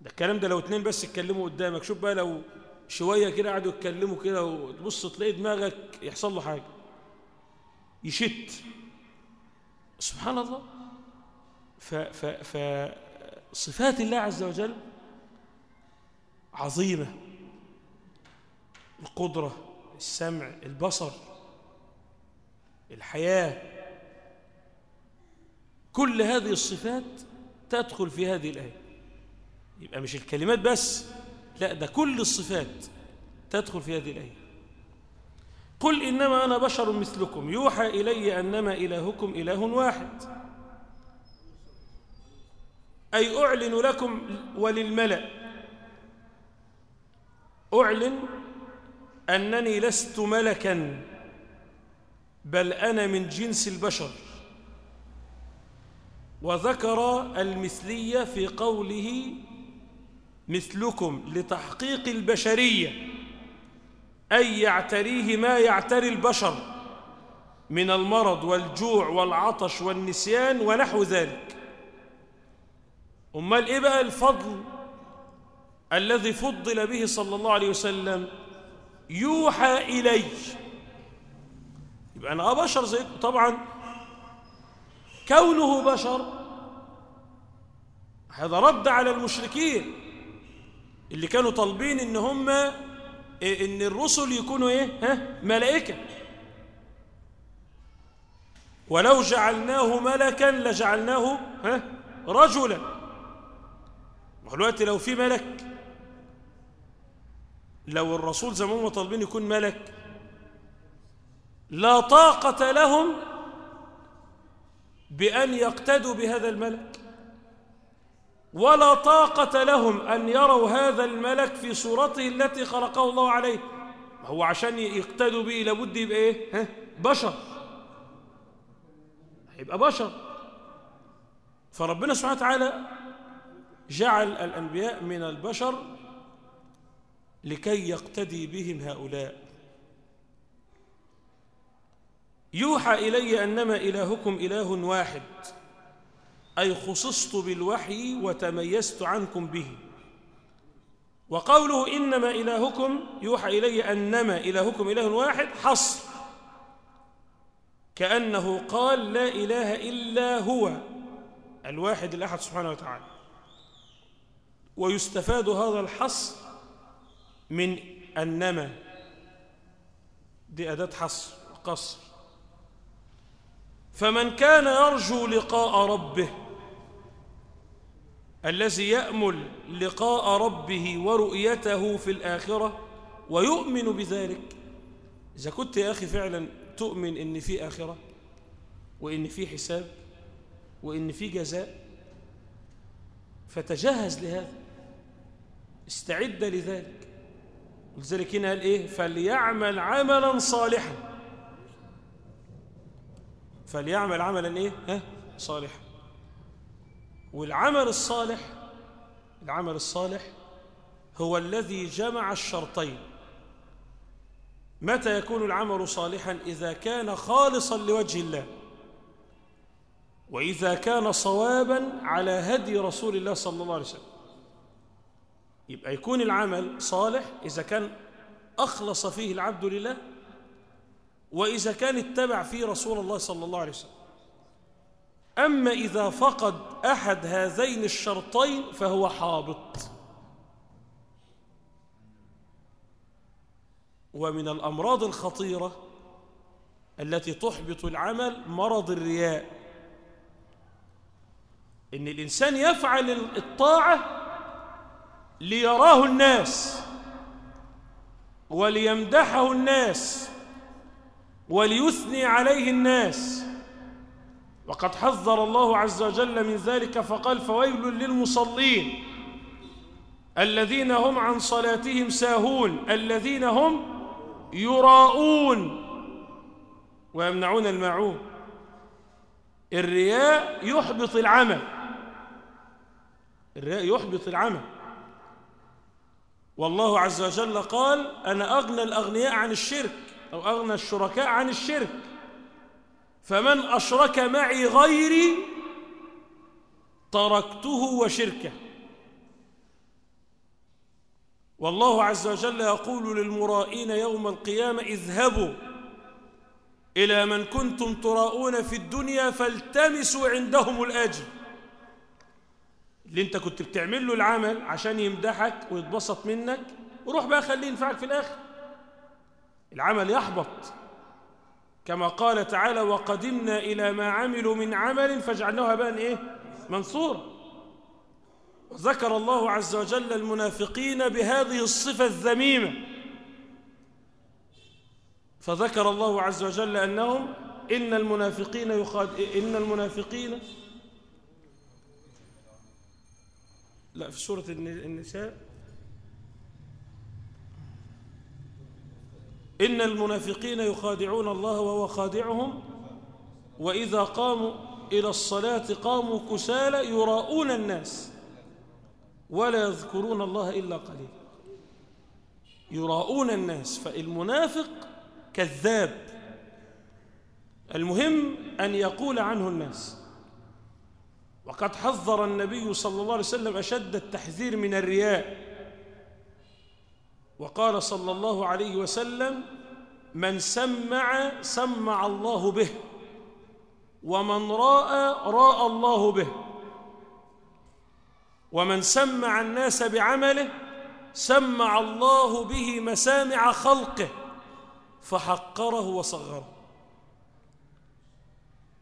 ده الكلام ده لو اتنين بس اتكلموا قدامك. شوف بقى لو شوية كده قعدوا يتكلموا كده وتبص تلاقي دماغك يحصل له حاجة. يشت. سبحان الله. ف ف فصفات الله عز وجل عظيمة. القدرة السمع البصر الحياة. كل هذه الصفات تدخل في هذه الآية. يبقى مش الكلمات بس لا ده كل الصفات تدخل في هذه الآية. قل إنما أنا بشر مثلكم. يوحى إلي أنما إلهكم إله واحد. أي أعلن لكم وللملأ. أعلن أنني لست ملكا بل أنا من جنس البشر. وذكر المثلية في قوله مثلكم لتحقيق البشرية أي يعتريه ما يعتري البشر من المرض والجوع والعطش والنسيان ونحو ذلك. أمال إيه بقى الفضل الذي فضل به صلى الله عليه وسلم يوحى إلي. يبقى أنا آه بشر زيكم طبعا كونه بشر هذا رد على المشركين اللي كانوا طالبين إن هم إن الرسل يكونوا إيه؟ ها؟ ملائكة. ولو جعلناه ملكا لجعلناه ها؟ رجلا. دلوقتي لو في ملك لو الرسول زي ما هم طالبين يكون ملك لا طاقة لهم بأن يقتدوا بهذا الملك ولا طاقة لهم أن يروا هذا الملك في صورته التي خلقه الله عليه هو عشان يقتدوا به لابد يبقى إيه؟ ها؟ بشر هيبقى بشر فربنا سبحانه وتعالى جعل الأنبياء من البشر لكي يقتدي بهم هؤلاء. يوحى إلي أنما إلهكم إله واحد أي خصصت بالوحي وتميزت عنكم به. وقوله إنما إلهكم يوحى إلي أنما إلهكم إله واحد حصر. كأنه قال لا إله إلا هو الواحد الأحد سبحانه وتعالى. ويستفاد هذا الحصر من أنما دي أداة حصر وقصر فمن كان يرجو لقاء ربه الذي يأمل لقاء ربه ورؤيته في الآخرة ويؤمن بذلك إذا كنت يا أخي فعلا تؤمن إن في آخرة وإن في حساب وإن في جزاء فتجهز لهذا استعد لذلك. ولذلك هنا قال إيه؟ فليعمل عملا صالحا. فليعمل عملا إيه؟ ها؟ صالحا. والعمل الصالح العمل الصالح هو الذي جمع الشرطين. متى يكون العمل صالحا؟ إذا كان خالصا لوجه الله. وإذا كان صوابا على هدي رسول الله صلى الله عليه وسلم. يبقى يكون العمل صالح إذا كان أخلص فيه العبد لله وإذا كان اتبع فيه رسول الله صلى الله عليه وسلم. أما إذا فقد أحد هذين الشرطين فهو حابط. ومن الأمراض الخطيرة التي تحبط العمل مرض الرياء. إن الإنسان يفعل الطاعة ليراه الناس وليمدحه الناس وليثني عليه الناس. وقد حذر الله عز وجل من ذلك فقال فويل للمصلين الذين هم عن صلاتهم ساهون الذين هم يراءون ويمنعون الماعون. الرياء يحبط العمل. الرياء يحبط العمل. والله عز وجل قال أنا أغنى الأغنياء عن الشرك أو أغنى الشركاء عن الشرك. فمن أشرك معي غيري تركته وشركه. والله عز وجل يقول للمرائين يوم القيامة اذهبوا إلى من كنتم تراؤون في الدنيا فالتمسوا عندهم الأجر. اللي انت كنت بتعمل له العمل عشان يمدحك ويتبسط منك وروح بقى خليه ينفعك في الآخر. العمل يحبط. كما قال تعالى وقدمنا إلى ما عملوا من عمل فجعلناه هباء إيه؟ منصورا وذكر الله عز وجل المنافقين بهذه الصفة الذميمة. فذكر الله عز وجل أنهم إن المنافقين يخاد إن المنافقين لا في سورة النساء. إن المنافقين يخادعون الله وهو خادعهم وإذا قاموا إلى الصلاة قاموا كسالى يراؤون الناس ولا يذكرون الله إلا قليلا. يراؤون الناس فالمنافق كذاب. المهم أن يقول عنه الناس. وقد حذر النبي صلى الله عليه وسلم أشد التحذير من الرياء. وقال صلى الله عليه وسلم من سمع سمع الله به ومن رأى رأى الله به. ومن سمع الناس بعمله سمع الله به مسامع خلقه فحقره وصغره.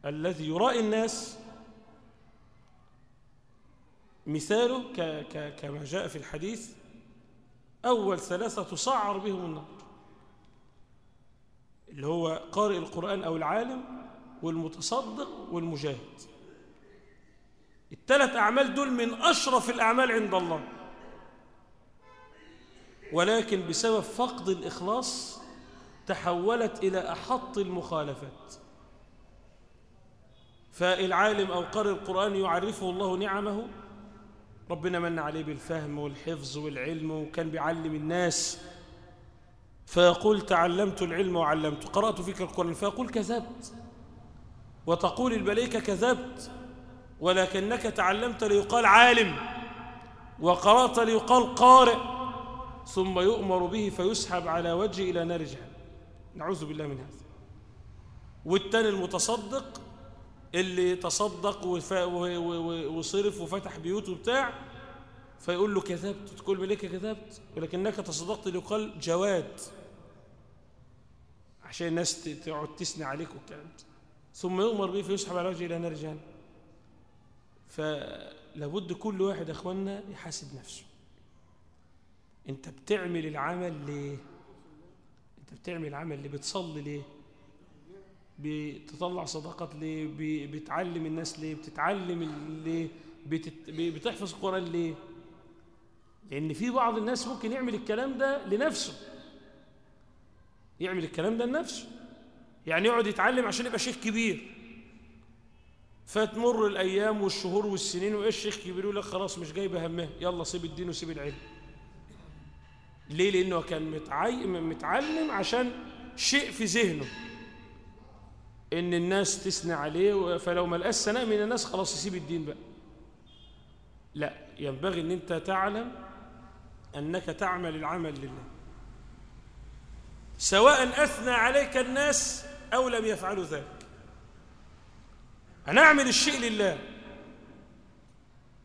الذي يرائي الناس مثاله كما جاء في الحديث أول ثلاثة تصعر بهم النار. اللي هو قارئ القرآن أو العالم والمتصدق والمجاهد. الثلاث أعمال دول من أشرف الأعمال عند الله. ولكن بسبب فقد الإخلاص تحولت إلى أحط المخالفات. فإلعالم أو قارئ القرآن يعرفه الله نعمه ربنا من عليه بالفهم والحفظ والعلم وكان بيعلم الناس. فيقول تعلمت العلم وعلمت. قرأت فيك القرآن. فيقول كذبت. وتقول الملائكة كذبت. ولكنك تعلمت ليقال عالم. وقرأت ليقال قارئ. ثم يؤمر به فيسحب على وجهه إلى نار جهنم. نعوذ بالله من هذا. والتاني المتصدق اللي تصدق وصرف وفتح بيوته بتاع فيقول له كذبت. تقول مليكة كذبت؟ ولكنك تصدقت ليقال جواد. عشان الناس تقعد تثني عليك والكلام ثم يؤمر به فيسحب على وجهه إلى نار جهنم. فلابد كل واحد يا اخوانا يحاسب نفسه. أنت بتعمل العمل ليه؟ أنت بتعمل العمل اللي بتصلي ليه؟ بتطلع صداقات ليه بتعلم الناس ليه بتتعلم ليه بتت... بتحفظ القرآن ليه. لأن في بعض الناس ممكن يعمل الكلام ده لنفسه. يعمل الكلام ده لنفسه. يعني يقعد يتعلم عشان يبقى شيخ كبير. فتمر الأيام والشهور والسنين وإيش شيخ كبير يقول لك خلاص مش جايبه همه. يلا سيب الدين وسيب العلم. ليه؟ لأنه كان. متعلم عشان شيء في ذهنه. إن الناس تثنى عليه فلو ما لقاش ثناء من الناس خلاص يسيب الدين بقى. لا ينبغي إن أنت تعلم أنك تعمل العمل لله. سواء أثنى عليك الناس أو لم يفعلوا ذلك. أنا أعمل الشيء لله.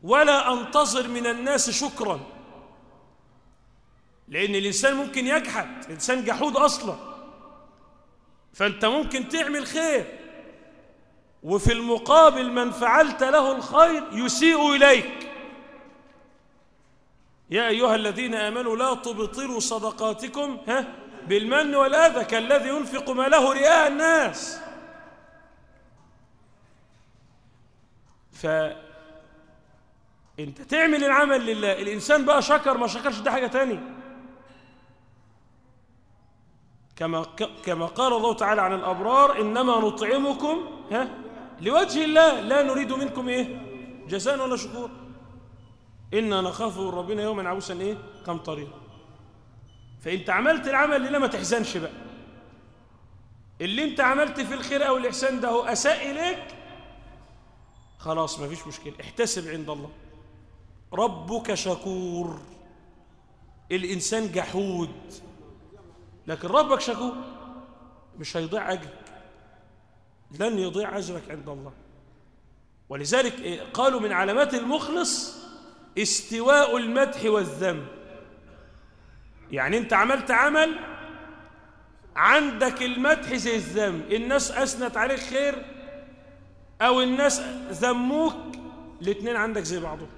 ولا أنتظر من الناس شكرا. لأن الإنسان ممكن يجحد. الإنسان جحود أصلا. فأنت ممكن تعمل خير. وفي المقابل من فعلت له الخير يسيء إليك. يا أيها الذين آمنوا لا تبطلوا صدقاتكم ها بالمن والأذى كالذي ينفق ما له رئاء الناس. فأنت تعمل العمل لله. الإنسان بقى شكر ما شكرش ده حاجة تانية. كما كما قال الله تعالى عن الأبرار إنما نطعمكم ها؟ لوجه الله لا نريد منكم إيه؟ جزاء ولا شكور. إنا نخاف من ربنا يوما عبوسا إيه؟ كم طريق فأنت عملت العمل لله ما تحزنش بقى. اللي أنت عملت في الخير أو الإحسان ده هو أساء إليك خلاص ما فيش مشكلة. احتسب عند الله. ربك شكور. الإنسان جحود. لكن ربك شكور مش هيضيع أجرك. لن يضيع أجرك عند الله. ولذلك قالوا من علامات المخلص استواء المدح والذم. يعني أنت عملت عمل عندك المدح زي الذم. الناس أثنت عليك خير أو الناس ذموك الاثنين عندك زي بعضهم.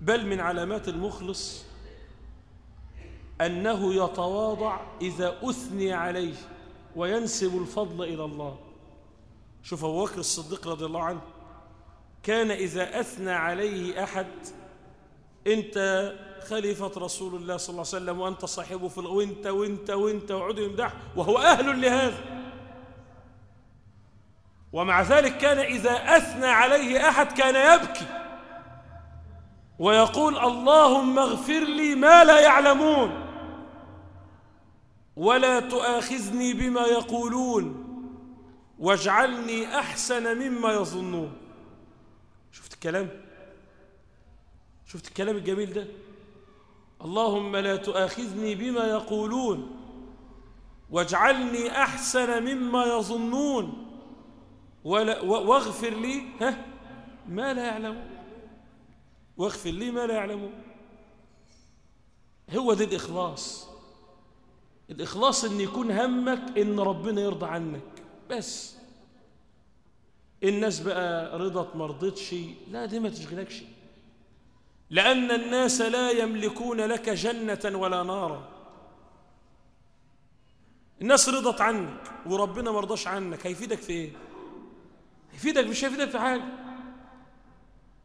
بل من علامات المخلص أنه يتواضع إذا أثني عليه وينسب الفضل إلى الله. شوف أبو بكر الصديق رضي الله عنه كان إذا أثنى عليه أحد أنت خليفة رسول الله صلى الله عليه وسلم وأنت صاحبه في وأنت وأنت وأنت وعود يمدح وهو أهل لهذا. ومع ذلك كان إذا أثنى عليه أحد كان يبكي ويقول اللهم اغفر لي ما لا يعلمون. ولا تؤاخذني بما يقولون واجعلني أحسن مما يظنون. شفت الكلام؟ شفت الكلام الجميل ده؟ اللهم لا تؤاخذني بما يقولون واجعلني أحسن مما يظنون. ولا واغفر لي ها؟ ما لا يعلمون. واغفر لي ما لا يعلمون. هو ده الإخلاص. الإخلاص أن يكون همك أن ربنا يرضى عنك. بس. الناس بقى رضت مرضتش لا دي ما تشغلكش. لأن الناس لا يملكون لك جنة ولا نارا. الناس رضت عنك وربنا مرضاش عنك. هيفيدك في إيه؟ هيفيدك مش هيفيدك في حاجة.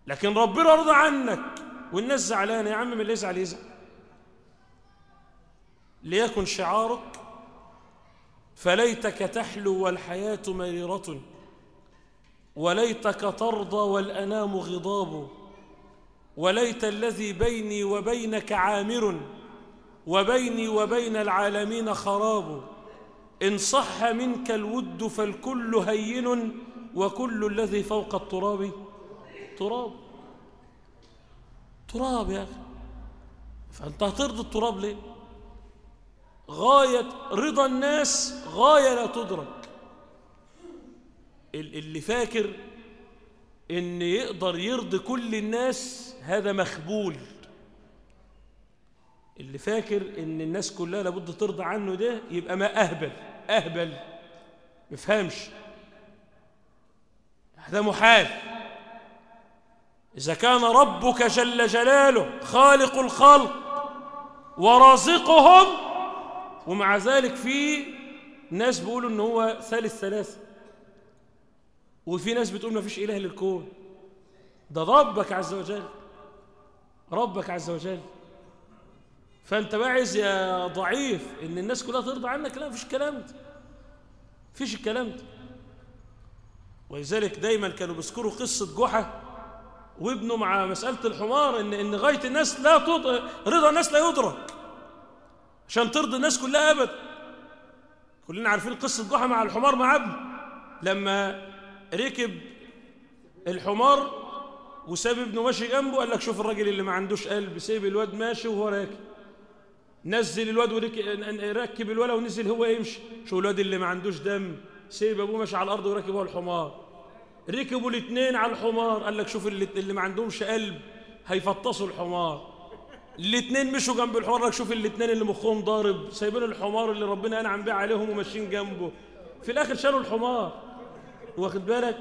لكن ربنا رضى عنك. والناس زعلانة. يا عم من اللي يزعل يزعل. ليكن شعارك فليتك تحلو والحياة مريرة وليتك ترضى والأنام غضاب وليت الذي بيني وبينك عامر وبيني وبين العالمين خراب. إن صح منك الود فالكل هين وكل الذي فوق التراب تراب. تراب يا أخي. فأنت هترضي التراب ليه؟ غاية رضا الناس غاية لا تدرك. اللي فاكر إن يقدر يرضي كل الناس هذا مخبول. اللي فاكر إن الناس كلها لابد ترضى عنه ده يبقى ما أهبل أهبل. مفهمش هذا محال. إذا كان ربك جل جلاله خالق الخلق ورازقهم ومع ذلك في ناس بيقولوا إن هو ثالث ثلاثة. وفي ناس بتقول ما فيش إله للكون ده ربك عز وجل. ربك عز وجل. فأنت بقى عايز يا ضعيف إن الناس كلها ترضى عنك. لا مفيش الكلام ده. مفيش الكلام ده. ولذلك دايما كانوا بيذكروا قصة جحا وابنه مع مسألة الحمار ان إن غاية الناس لا تض... رضا الناس لا يدرك. عشان ترضي الناس كلها ابدا. كلنا عارفين قصة جحا مع الحمار مع ابنه. لما ركب الحمار وساب ابنه ماشي جنبه قال لك شوف الراجل اللي ما عندوش قلب سيب الواد ماشي وهو راكب. نزل الواد وركب الولا ونزل هو يمشي. شو الواد اللي ما عندوش دم سيب أبوه ماشي على الأرض وراكب هو الحمار. ركبوا الاثنين على الحمار. قال لك شوف اللي, اللي ما عندهمش قلب هيفطسوا الحمار. الاثنين مشوا جنب الحمار لك شوف الاثنين اللي مخهم ضارب سايبين الحمار اللي ربنا انعم بيه عليهم وماشيين جنبه. في الآخر شالوا الحمار. واخد بالك؟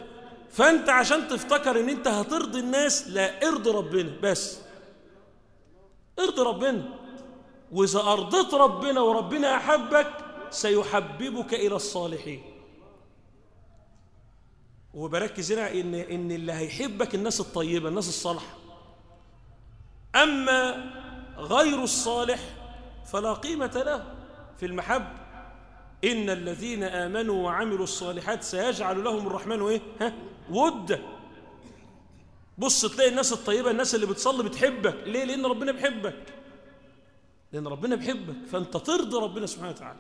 فأنت عشان تفتكر إن أنت هترضي الناس لا ارضي ربنا بس. ارضي ربنا. وإذا أرضيت ربنا وربنا أحبك سيحببك إلى الصالحين. وبركز هنا إن إن اللي هيحبك الناس الطيبة الناس الصالحة. أما غير الصالح فلا قيمة له. في المحبه إن الذين آمنوا وعملوا الصالحات سيجعل لهم الرحمن إيه؟ ها؟ ودا. بص تلاقي الناس الطيبة الناس اللي بتصلي بتحبك. ليه؟ لأن ربنا بيحبك. لأن ربنا بيحبك. فأنت ترضي ربنا سبحانه وتعالى.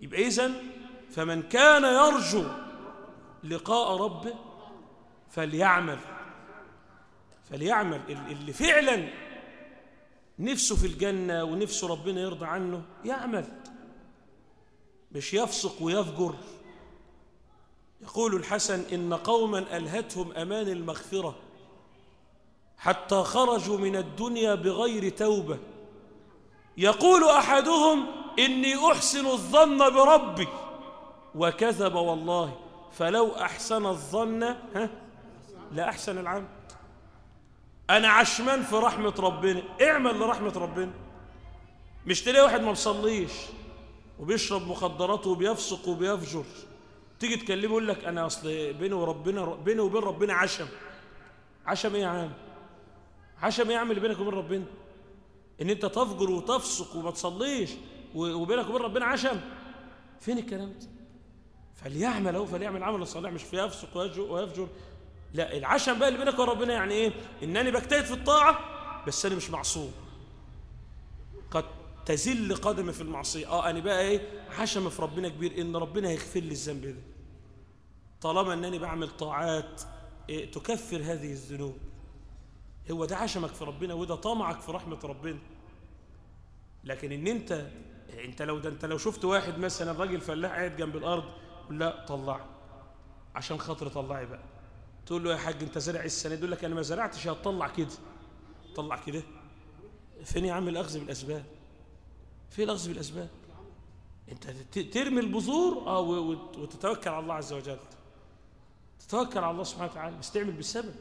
يبقى إذن فمن كان يرجو لقاء ربه فليعمل. فليعمل. اللي فعلا نفسه في الجنة ونفسه ربنا يرضى عنه يعمل. مش يفسق ويفجر. يقول الحسن إن قوما ألهتهم أمان المغفرة حتى خرجوا من الدنيا بغير توبة. يقول أحدهم إني أحسن الظن بربي. وكذب والله فلو أحسن الظن ها؟ لا أحسن العمل. أنا عشمان في رحمة ربنا. اعمل لرحمة ربنا. مش تلاقي واحد ما بصليش وبيشرب مخدرات وبيفسق وبيفجر. تيجي تكلمه يقول لك أنا أصل بيني وربنا بيني وبين ربنا عشم. عشم إيه يا عم؟ عشم إيه يا عم اللي بينك وبين ربنا؟ إن أنت تفجر وتفسق وما تصليش وبينك وبين ربنا عشم. فين الكلام ده؟ فليعمل أهو فليعمل عمل الصالح مش في يفسق ويفجر. لا العشم بقى اللي بينك وبين ربنا يعني إيه؟ إنني بجتهد في الطاعة بس أنا مش معصوم. قد تزل قدمي في المعصية. آه أنا بقى إيه؟ حشم في ربنا كبير. إن ربنا هيغفر لي الذنب ده. طالما إنني بعمل طاعات إيه؟ تكفر هذه الذنوب. هو ده عشمك في ربنا وده طمعك في رحمة ربنا. لكن إن أنت أنت لو ده أنت لو شفت واحد مثلا راجل فلاح قاعد جنب الأرض لا طلع عشان خاطر طلعي بقى. تقول له يا حاج انت زرع السنة يقول لك أنا ما زرعتش هتطلع كده. طلع كده. فين يا عم الأخذ بالأسباب؟ فين الأخذ بالأسباب؟ أنت ترمي البذور آه وتتوكل على الله عز وجل. تتوكل على الله سبحانه وتعالى بس تعمل بالسبب.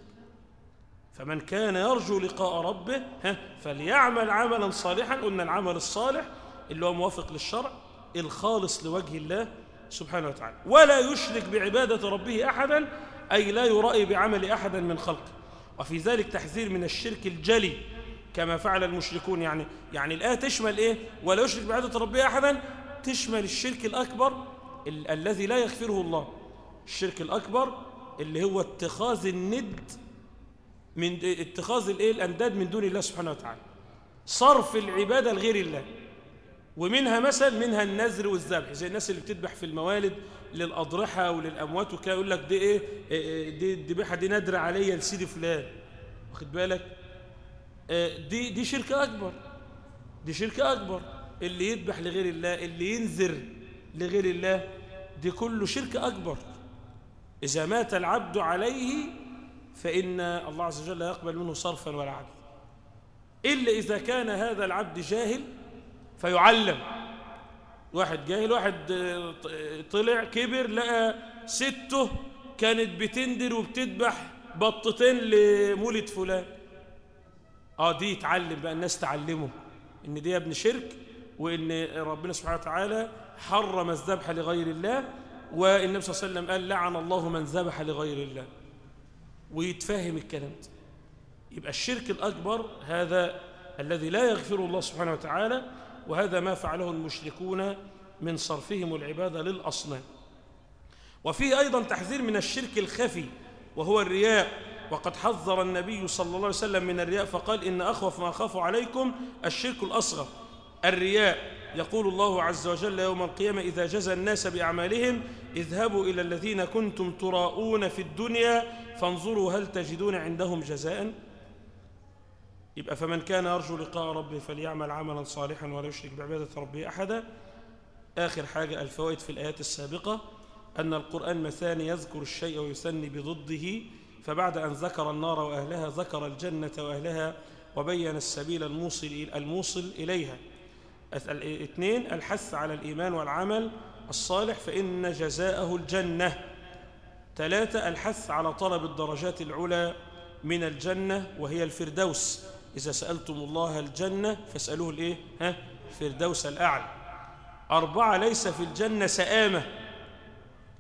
فمن كان يرجو لقاء ربه ها فليعمل عملا صالحا. قلنا العمل الصالح اللي هو موافق للشرع الخالص لوجه الله سبحانه وتعالى. ولا يشرك بعبادة ربه أحدا أي لا يرائي بعمل أحدا من خلقه. وفي ذلك تحذير من الشرك الجلي كما فعل المشركون. يعني يعني الآية تشمل إيه؟ ولا يشرك بعبادة ربه أحدا. تشمل الشرك الأكبر ال الذي لا يغفره الله. الشرك الأكبر اللي هو اتخاذ الند من اتخاذ الإيه؟ الأنداد من دون الله سبحانه وتعالى. صرف العبادة لغير الله. ومنها مثل منها النذر والذبح. زي الناس اللي بتذبح في الموالد للأضرحة وللأموات وكده يقول لك دي إيه, إيه،, إيه، دي الذبيحة دي نادرة عليا لسيدي فلان. واخد بالك؟ آه، دي دي شركه أكبر. دي شركه أكبر. اللي يذبح لغير الله اللي ينذر لغير الله دي كله شرك أكبر. إذا مات العبد عليه فإن الله عز وجل يقبل منه صرفا ولا عدل إلا إذا كان هذا العبد جاهل فيعلم. واحد جاهل واحد طلع كبر لقى سته كانت بتندر وبتذبح بطتين لمولد فلان. آه دي يتعلم بقى الناس تعلمه إن دي ابن شرك وإن ربنا سبحانه وتعالى حرم الذبح لغير الله والنبي صلى الله عليه وسلم قال لعن الله من ذبح لغير الله. ويتفهم الكلام ده. يبقى الشرك الأكبر هذا الذي لا يغفر الله سبحانه وتعالى وهذا ما فعله المشركون من صرفهم العبادة للأصنام. وفيه أيضا تحذير من الشرك الخفي وهو الرياء. وقد حذر النبي صلى الله عليه وسلم من الرياء فقال إن أخوف ما أخاف عليكم الشرك الأصغر. الرياء يقول الله عز وجل يوم القيامة إذا جزى الناس بأعمالهم اذهبوا إلى الذين كنتم تراءون في الدنيا فانظروا هل تجدون عندهم جزاء. يبقى فمن كان يرجو لقاء ربه فليعمل عملا صالحا ولا يشرك بعبادة ربه أحدا. آخر حاجة الفوائد في الآيات السابقة أن القرآن مثاني يذكر الشيء ويثني بضده فبعد أن ذكر النار وأهلها ذكر الجنة وأهلها وبين السبيل الموصل, الموصل إليها. اثنين الحث على الإيمان والعمل الصالح فإن جزاءه الجنة. ثلاثة الحث على طلب الدرجات العلى من الجنة وهي الفردوس. إذا سألتم الله الجنة فاسألوه الإيه؟ ها؟ الفردوس الأعلى. أربعة ليس في الجنة سآمة.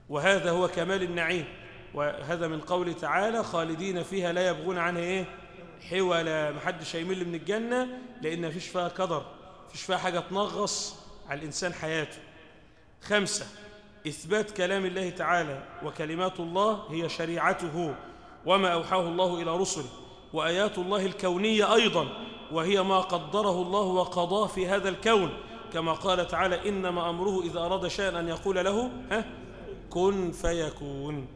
وهذا هو كمال النعيم. وهذا من قوله تعالى خالدين فيها لا يبغون عنها إيه؟ حولا. محدش هيمل من الجنة لأن فيش فيها قدر. فيش فيها حاجة تنغص على الإنسان حياته. خمسة إثبات كلام الله تعالى وكلمات الله هي شريعته. وما أوحاه الله إلى رسله. وآيات الله الكونية أيضا وهي ما قدره الله وقضاه في هذا الكون. كما قال تعالى إنما أمره إذا أراد شيئا أن يقول له ها كن فيكون.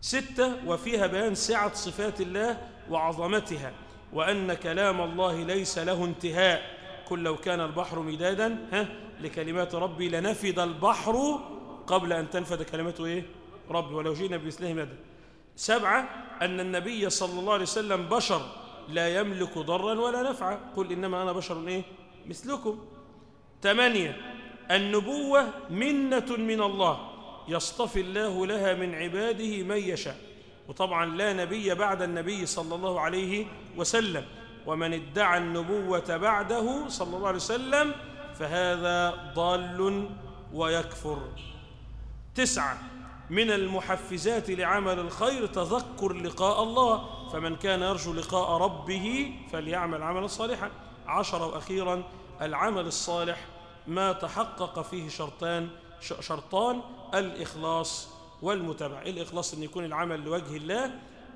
ستة وفيها بيان سعة صفات الله وعظمتها وأن كلام الله ليس له انتهاء. كل لو كان البحر مدادا ها لكلمات ربي لنفد البحر قبل أن تنفد كلمته إيه؟ ربي ولو جئنا بمثله مدى سبعة أن النبي صلى الله عليه وسلم بشر لا يملك ضرا ولا نفعا. قل إنما أنا بشر إيه؟ مثلكم. ثمانية النبوة منة من الله يصطفي الله لها من عباده من يشاء. وطبعا لا نبي بعد النبي صلى الله عليه وسلم. ومن ادعى النبوة بعده صلى الله عليه وسلم فهذا ضال ويكفر. تسعة من المحفزات لعمل الخير تذكر لقاء الله فمن كان يرجو لقاء ربه فليعمل عملا صالحا. عشرة وأخيرا العمل الصالح ما تحقق فيه شرطان شرطان الإخلاص والمتابعة. الإخلاص؟ أن يكون العمل لوجه الله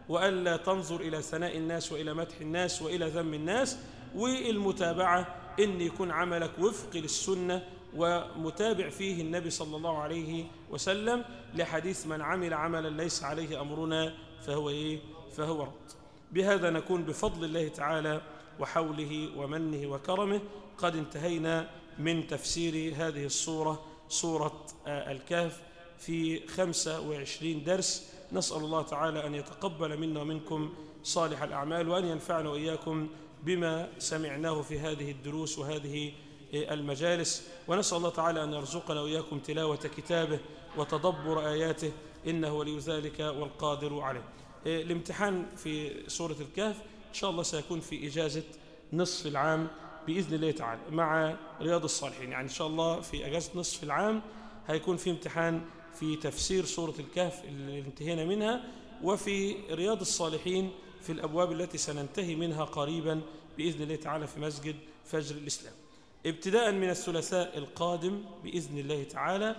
وألا تنظر إلى ثناء الناس وإلى مدح الناس وإلى ذم الناس والمتابعة أن يكون عملك وفق للسنة ومتابع فيه النبي صلى الله عليه وسلم لحديث من عمل عملا ليس عليه أمرنا فهو إيه؟ فهو رد. بهذا نكون بفضل الله تعالى وحوله ومنه وكرمه. قد انتهينا من تفسير هذه الصورة سورة الكهف في 25 درس. نسأل الله تعالى أن يتقبل منا ومنكم صالح الأعمال وأن ينفعنا وإياكم بما سمعناه في هذه الدروس وهذه المجالس ونسأل الله تعالى أن يرزقنا وإياكم تلاوة كتابه وتدبر آياته إنه ولي ذلك والقادر عليه. الامتحان في سورة الكهف إن شاء الله سيكون في إجازة نصف العام بإذن الله تعالى مع رياض الصالحين. يعني إن شاء الله في أجازة نصف العام هيكون في امتحان في تفسير سورة الكهف اللي انتهينا منها وفي رياض الصالحين في الأبواب التي سننتهي منها قريبا بإذن الله تعالى في مسجد فجر الإسلام. ابتداء من الثلاثاء القادم بإذن الله تعالى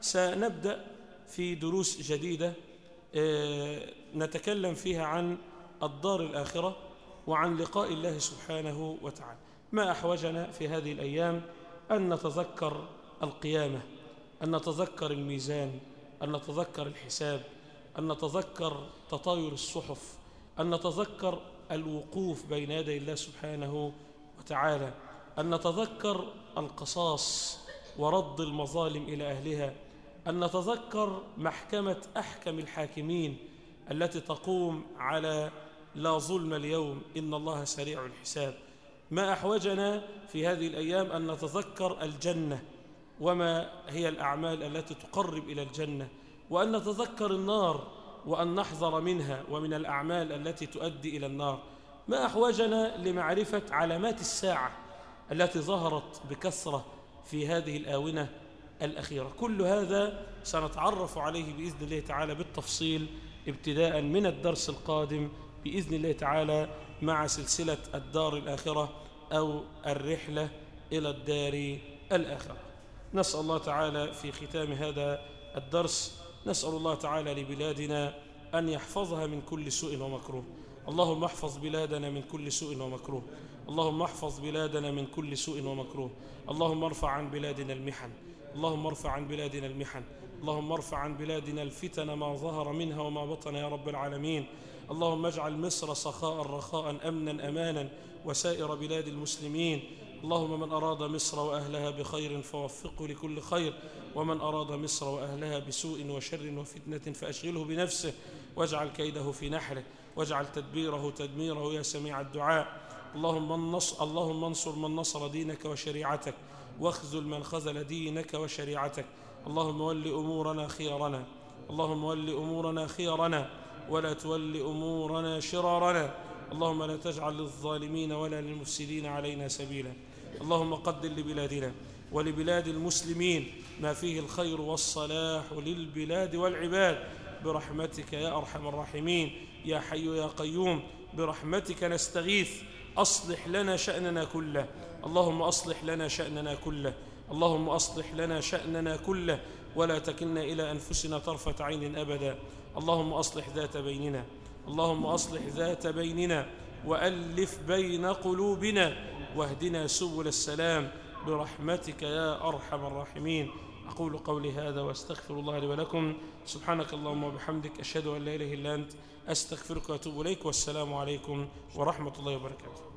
سنبدأ في دروس جديدة نتكلم فيها عن الدار الآخرة وعن لقاء الله سبحانه وتعالى. ما أحوجنا في هذه الأيام؟ أن نتذكر القيامة أن نتذكر الميزان أن نتذكر الحساب أن نتذكر تطاير الصحف أن نتذكر الوقوف بين يدي الله سبحانه وتعالى. أن نتذكر القصاص ورد المظالم إلى أهلها أن نتذكر محكمة أحكم الحاكمين التي تقوم على لا ظلم اليوم إن الله سريع الحساب. ما أحوجنا في هذه الأيام أن نتذكر الجنة وما هي الأعمال التي تقرب إلى الجنة وأن نتذكر النار وأن نحذر منها ومن الأعمال التي تؤدي إلى النار. ما أحوجنا لمعرفة علامات الساعة التي ظهرت بكثرة في هذه الآونة الأخيرة. كل هذا سنتعرف عليه بإذن الله تعالى بالتفصيل ابتداء من الدرس القادم بإذن الله تعالى مع سلسلة الدار الآخرة أو الرحلة إلى الدار الآخرة. نسأل الله تعالى في ختام هذا الدرس نسأل الله تعالى لبلادنا أن يحفظها من كل سوء ومكروه. اللهم احفظ بلادنا من كل سوء ومكروه. اللهم احفظ بلادنا من كل سوء ومكروه. اللهم ارفع عن بلادنا المحن. اللهم ارفع عن بلادنا المحن. اللهم ارفع عن بلادنا الفتن ما ظهر منها وما بطن يا رب العالمين. اللهم اجعل مصر سخاء رخاء أمنا أمانا وسائر بلاد المسلمين. اللهم من أراد مصر وأهلها بخير فوفقه لكل خير. ومن أراد مصر وأهلها بسوء وشر وفتنة فأشغله بنفسه. واجعل كيده في نحره. واجعل تدبيره تدميره يا سميع الدعاء. اللهم انصر, اللهم انصر من نصر دينك وشريعتك واخذل من خذل دينك وشريعتك. اللهم ول أمورنا خيارنا اللهم ول أمورنا خيارنا ولا تول أمورنا شرارنا. اللهم لا تجعل للظالمين ولا للمفسدين علينا سبيلا. اللهم قدر لبلادنا ولبلاد المسلمين ما فيه الخير والصلاح للبلاد والعباد. برحمتك يا أرحم الراحمين. يا حي يا قيوم. برحمتك نستغيث. أصلح لنا شأننا كله. اللهم أصلح لنا شأننا كله. اللهم أصلح لنا شأننا كله. ولا تكلنا إلى أنفسنا طرفة عين أبدا. اللهم أصلح ذات بيننا. اللهم أصلح ذات بيننا. وألف بين قلوبنا. واهدنا سبل السلام. برحمتك يا أرحم الراحمين. أقول قولي هذا وأستغفر الله لي ولكم. سبحانك اللهم وبحمدك. أشهد أن لا إله إلا أنت. أستغفرك وأتوب إليك. والسلام عليكم ورحمة الله وبركاته.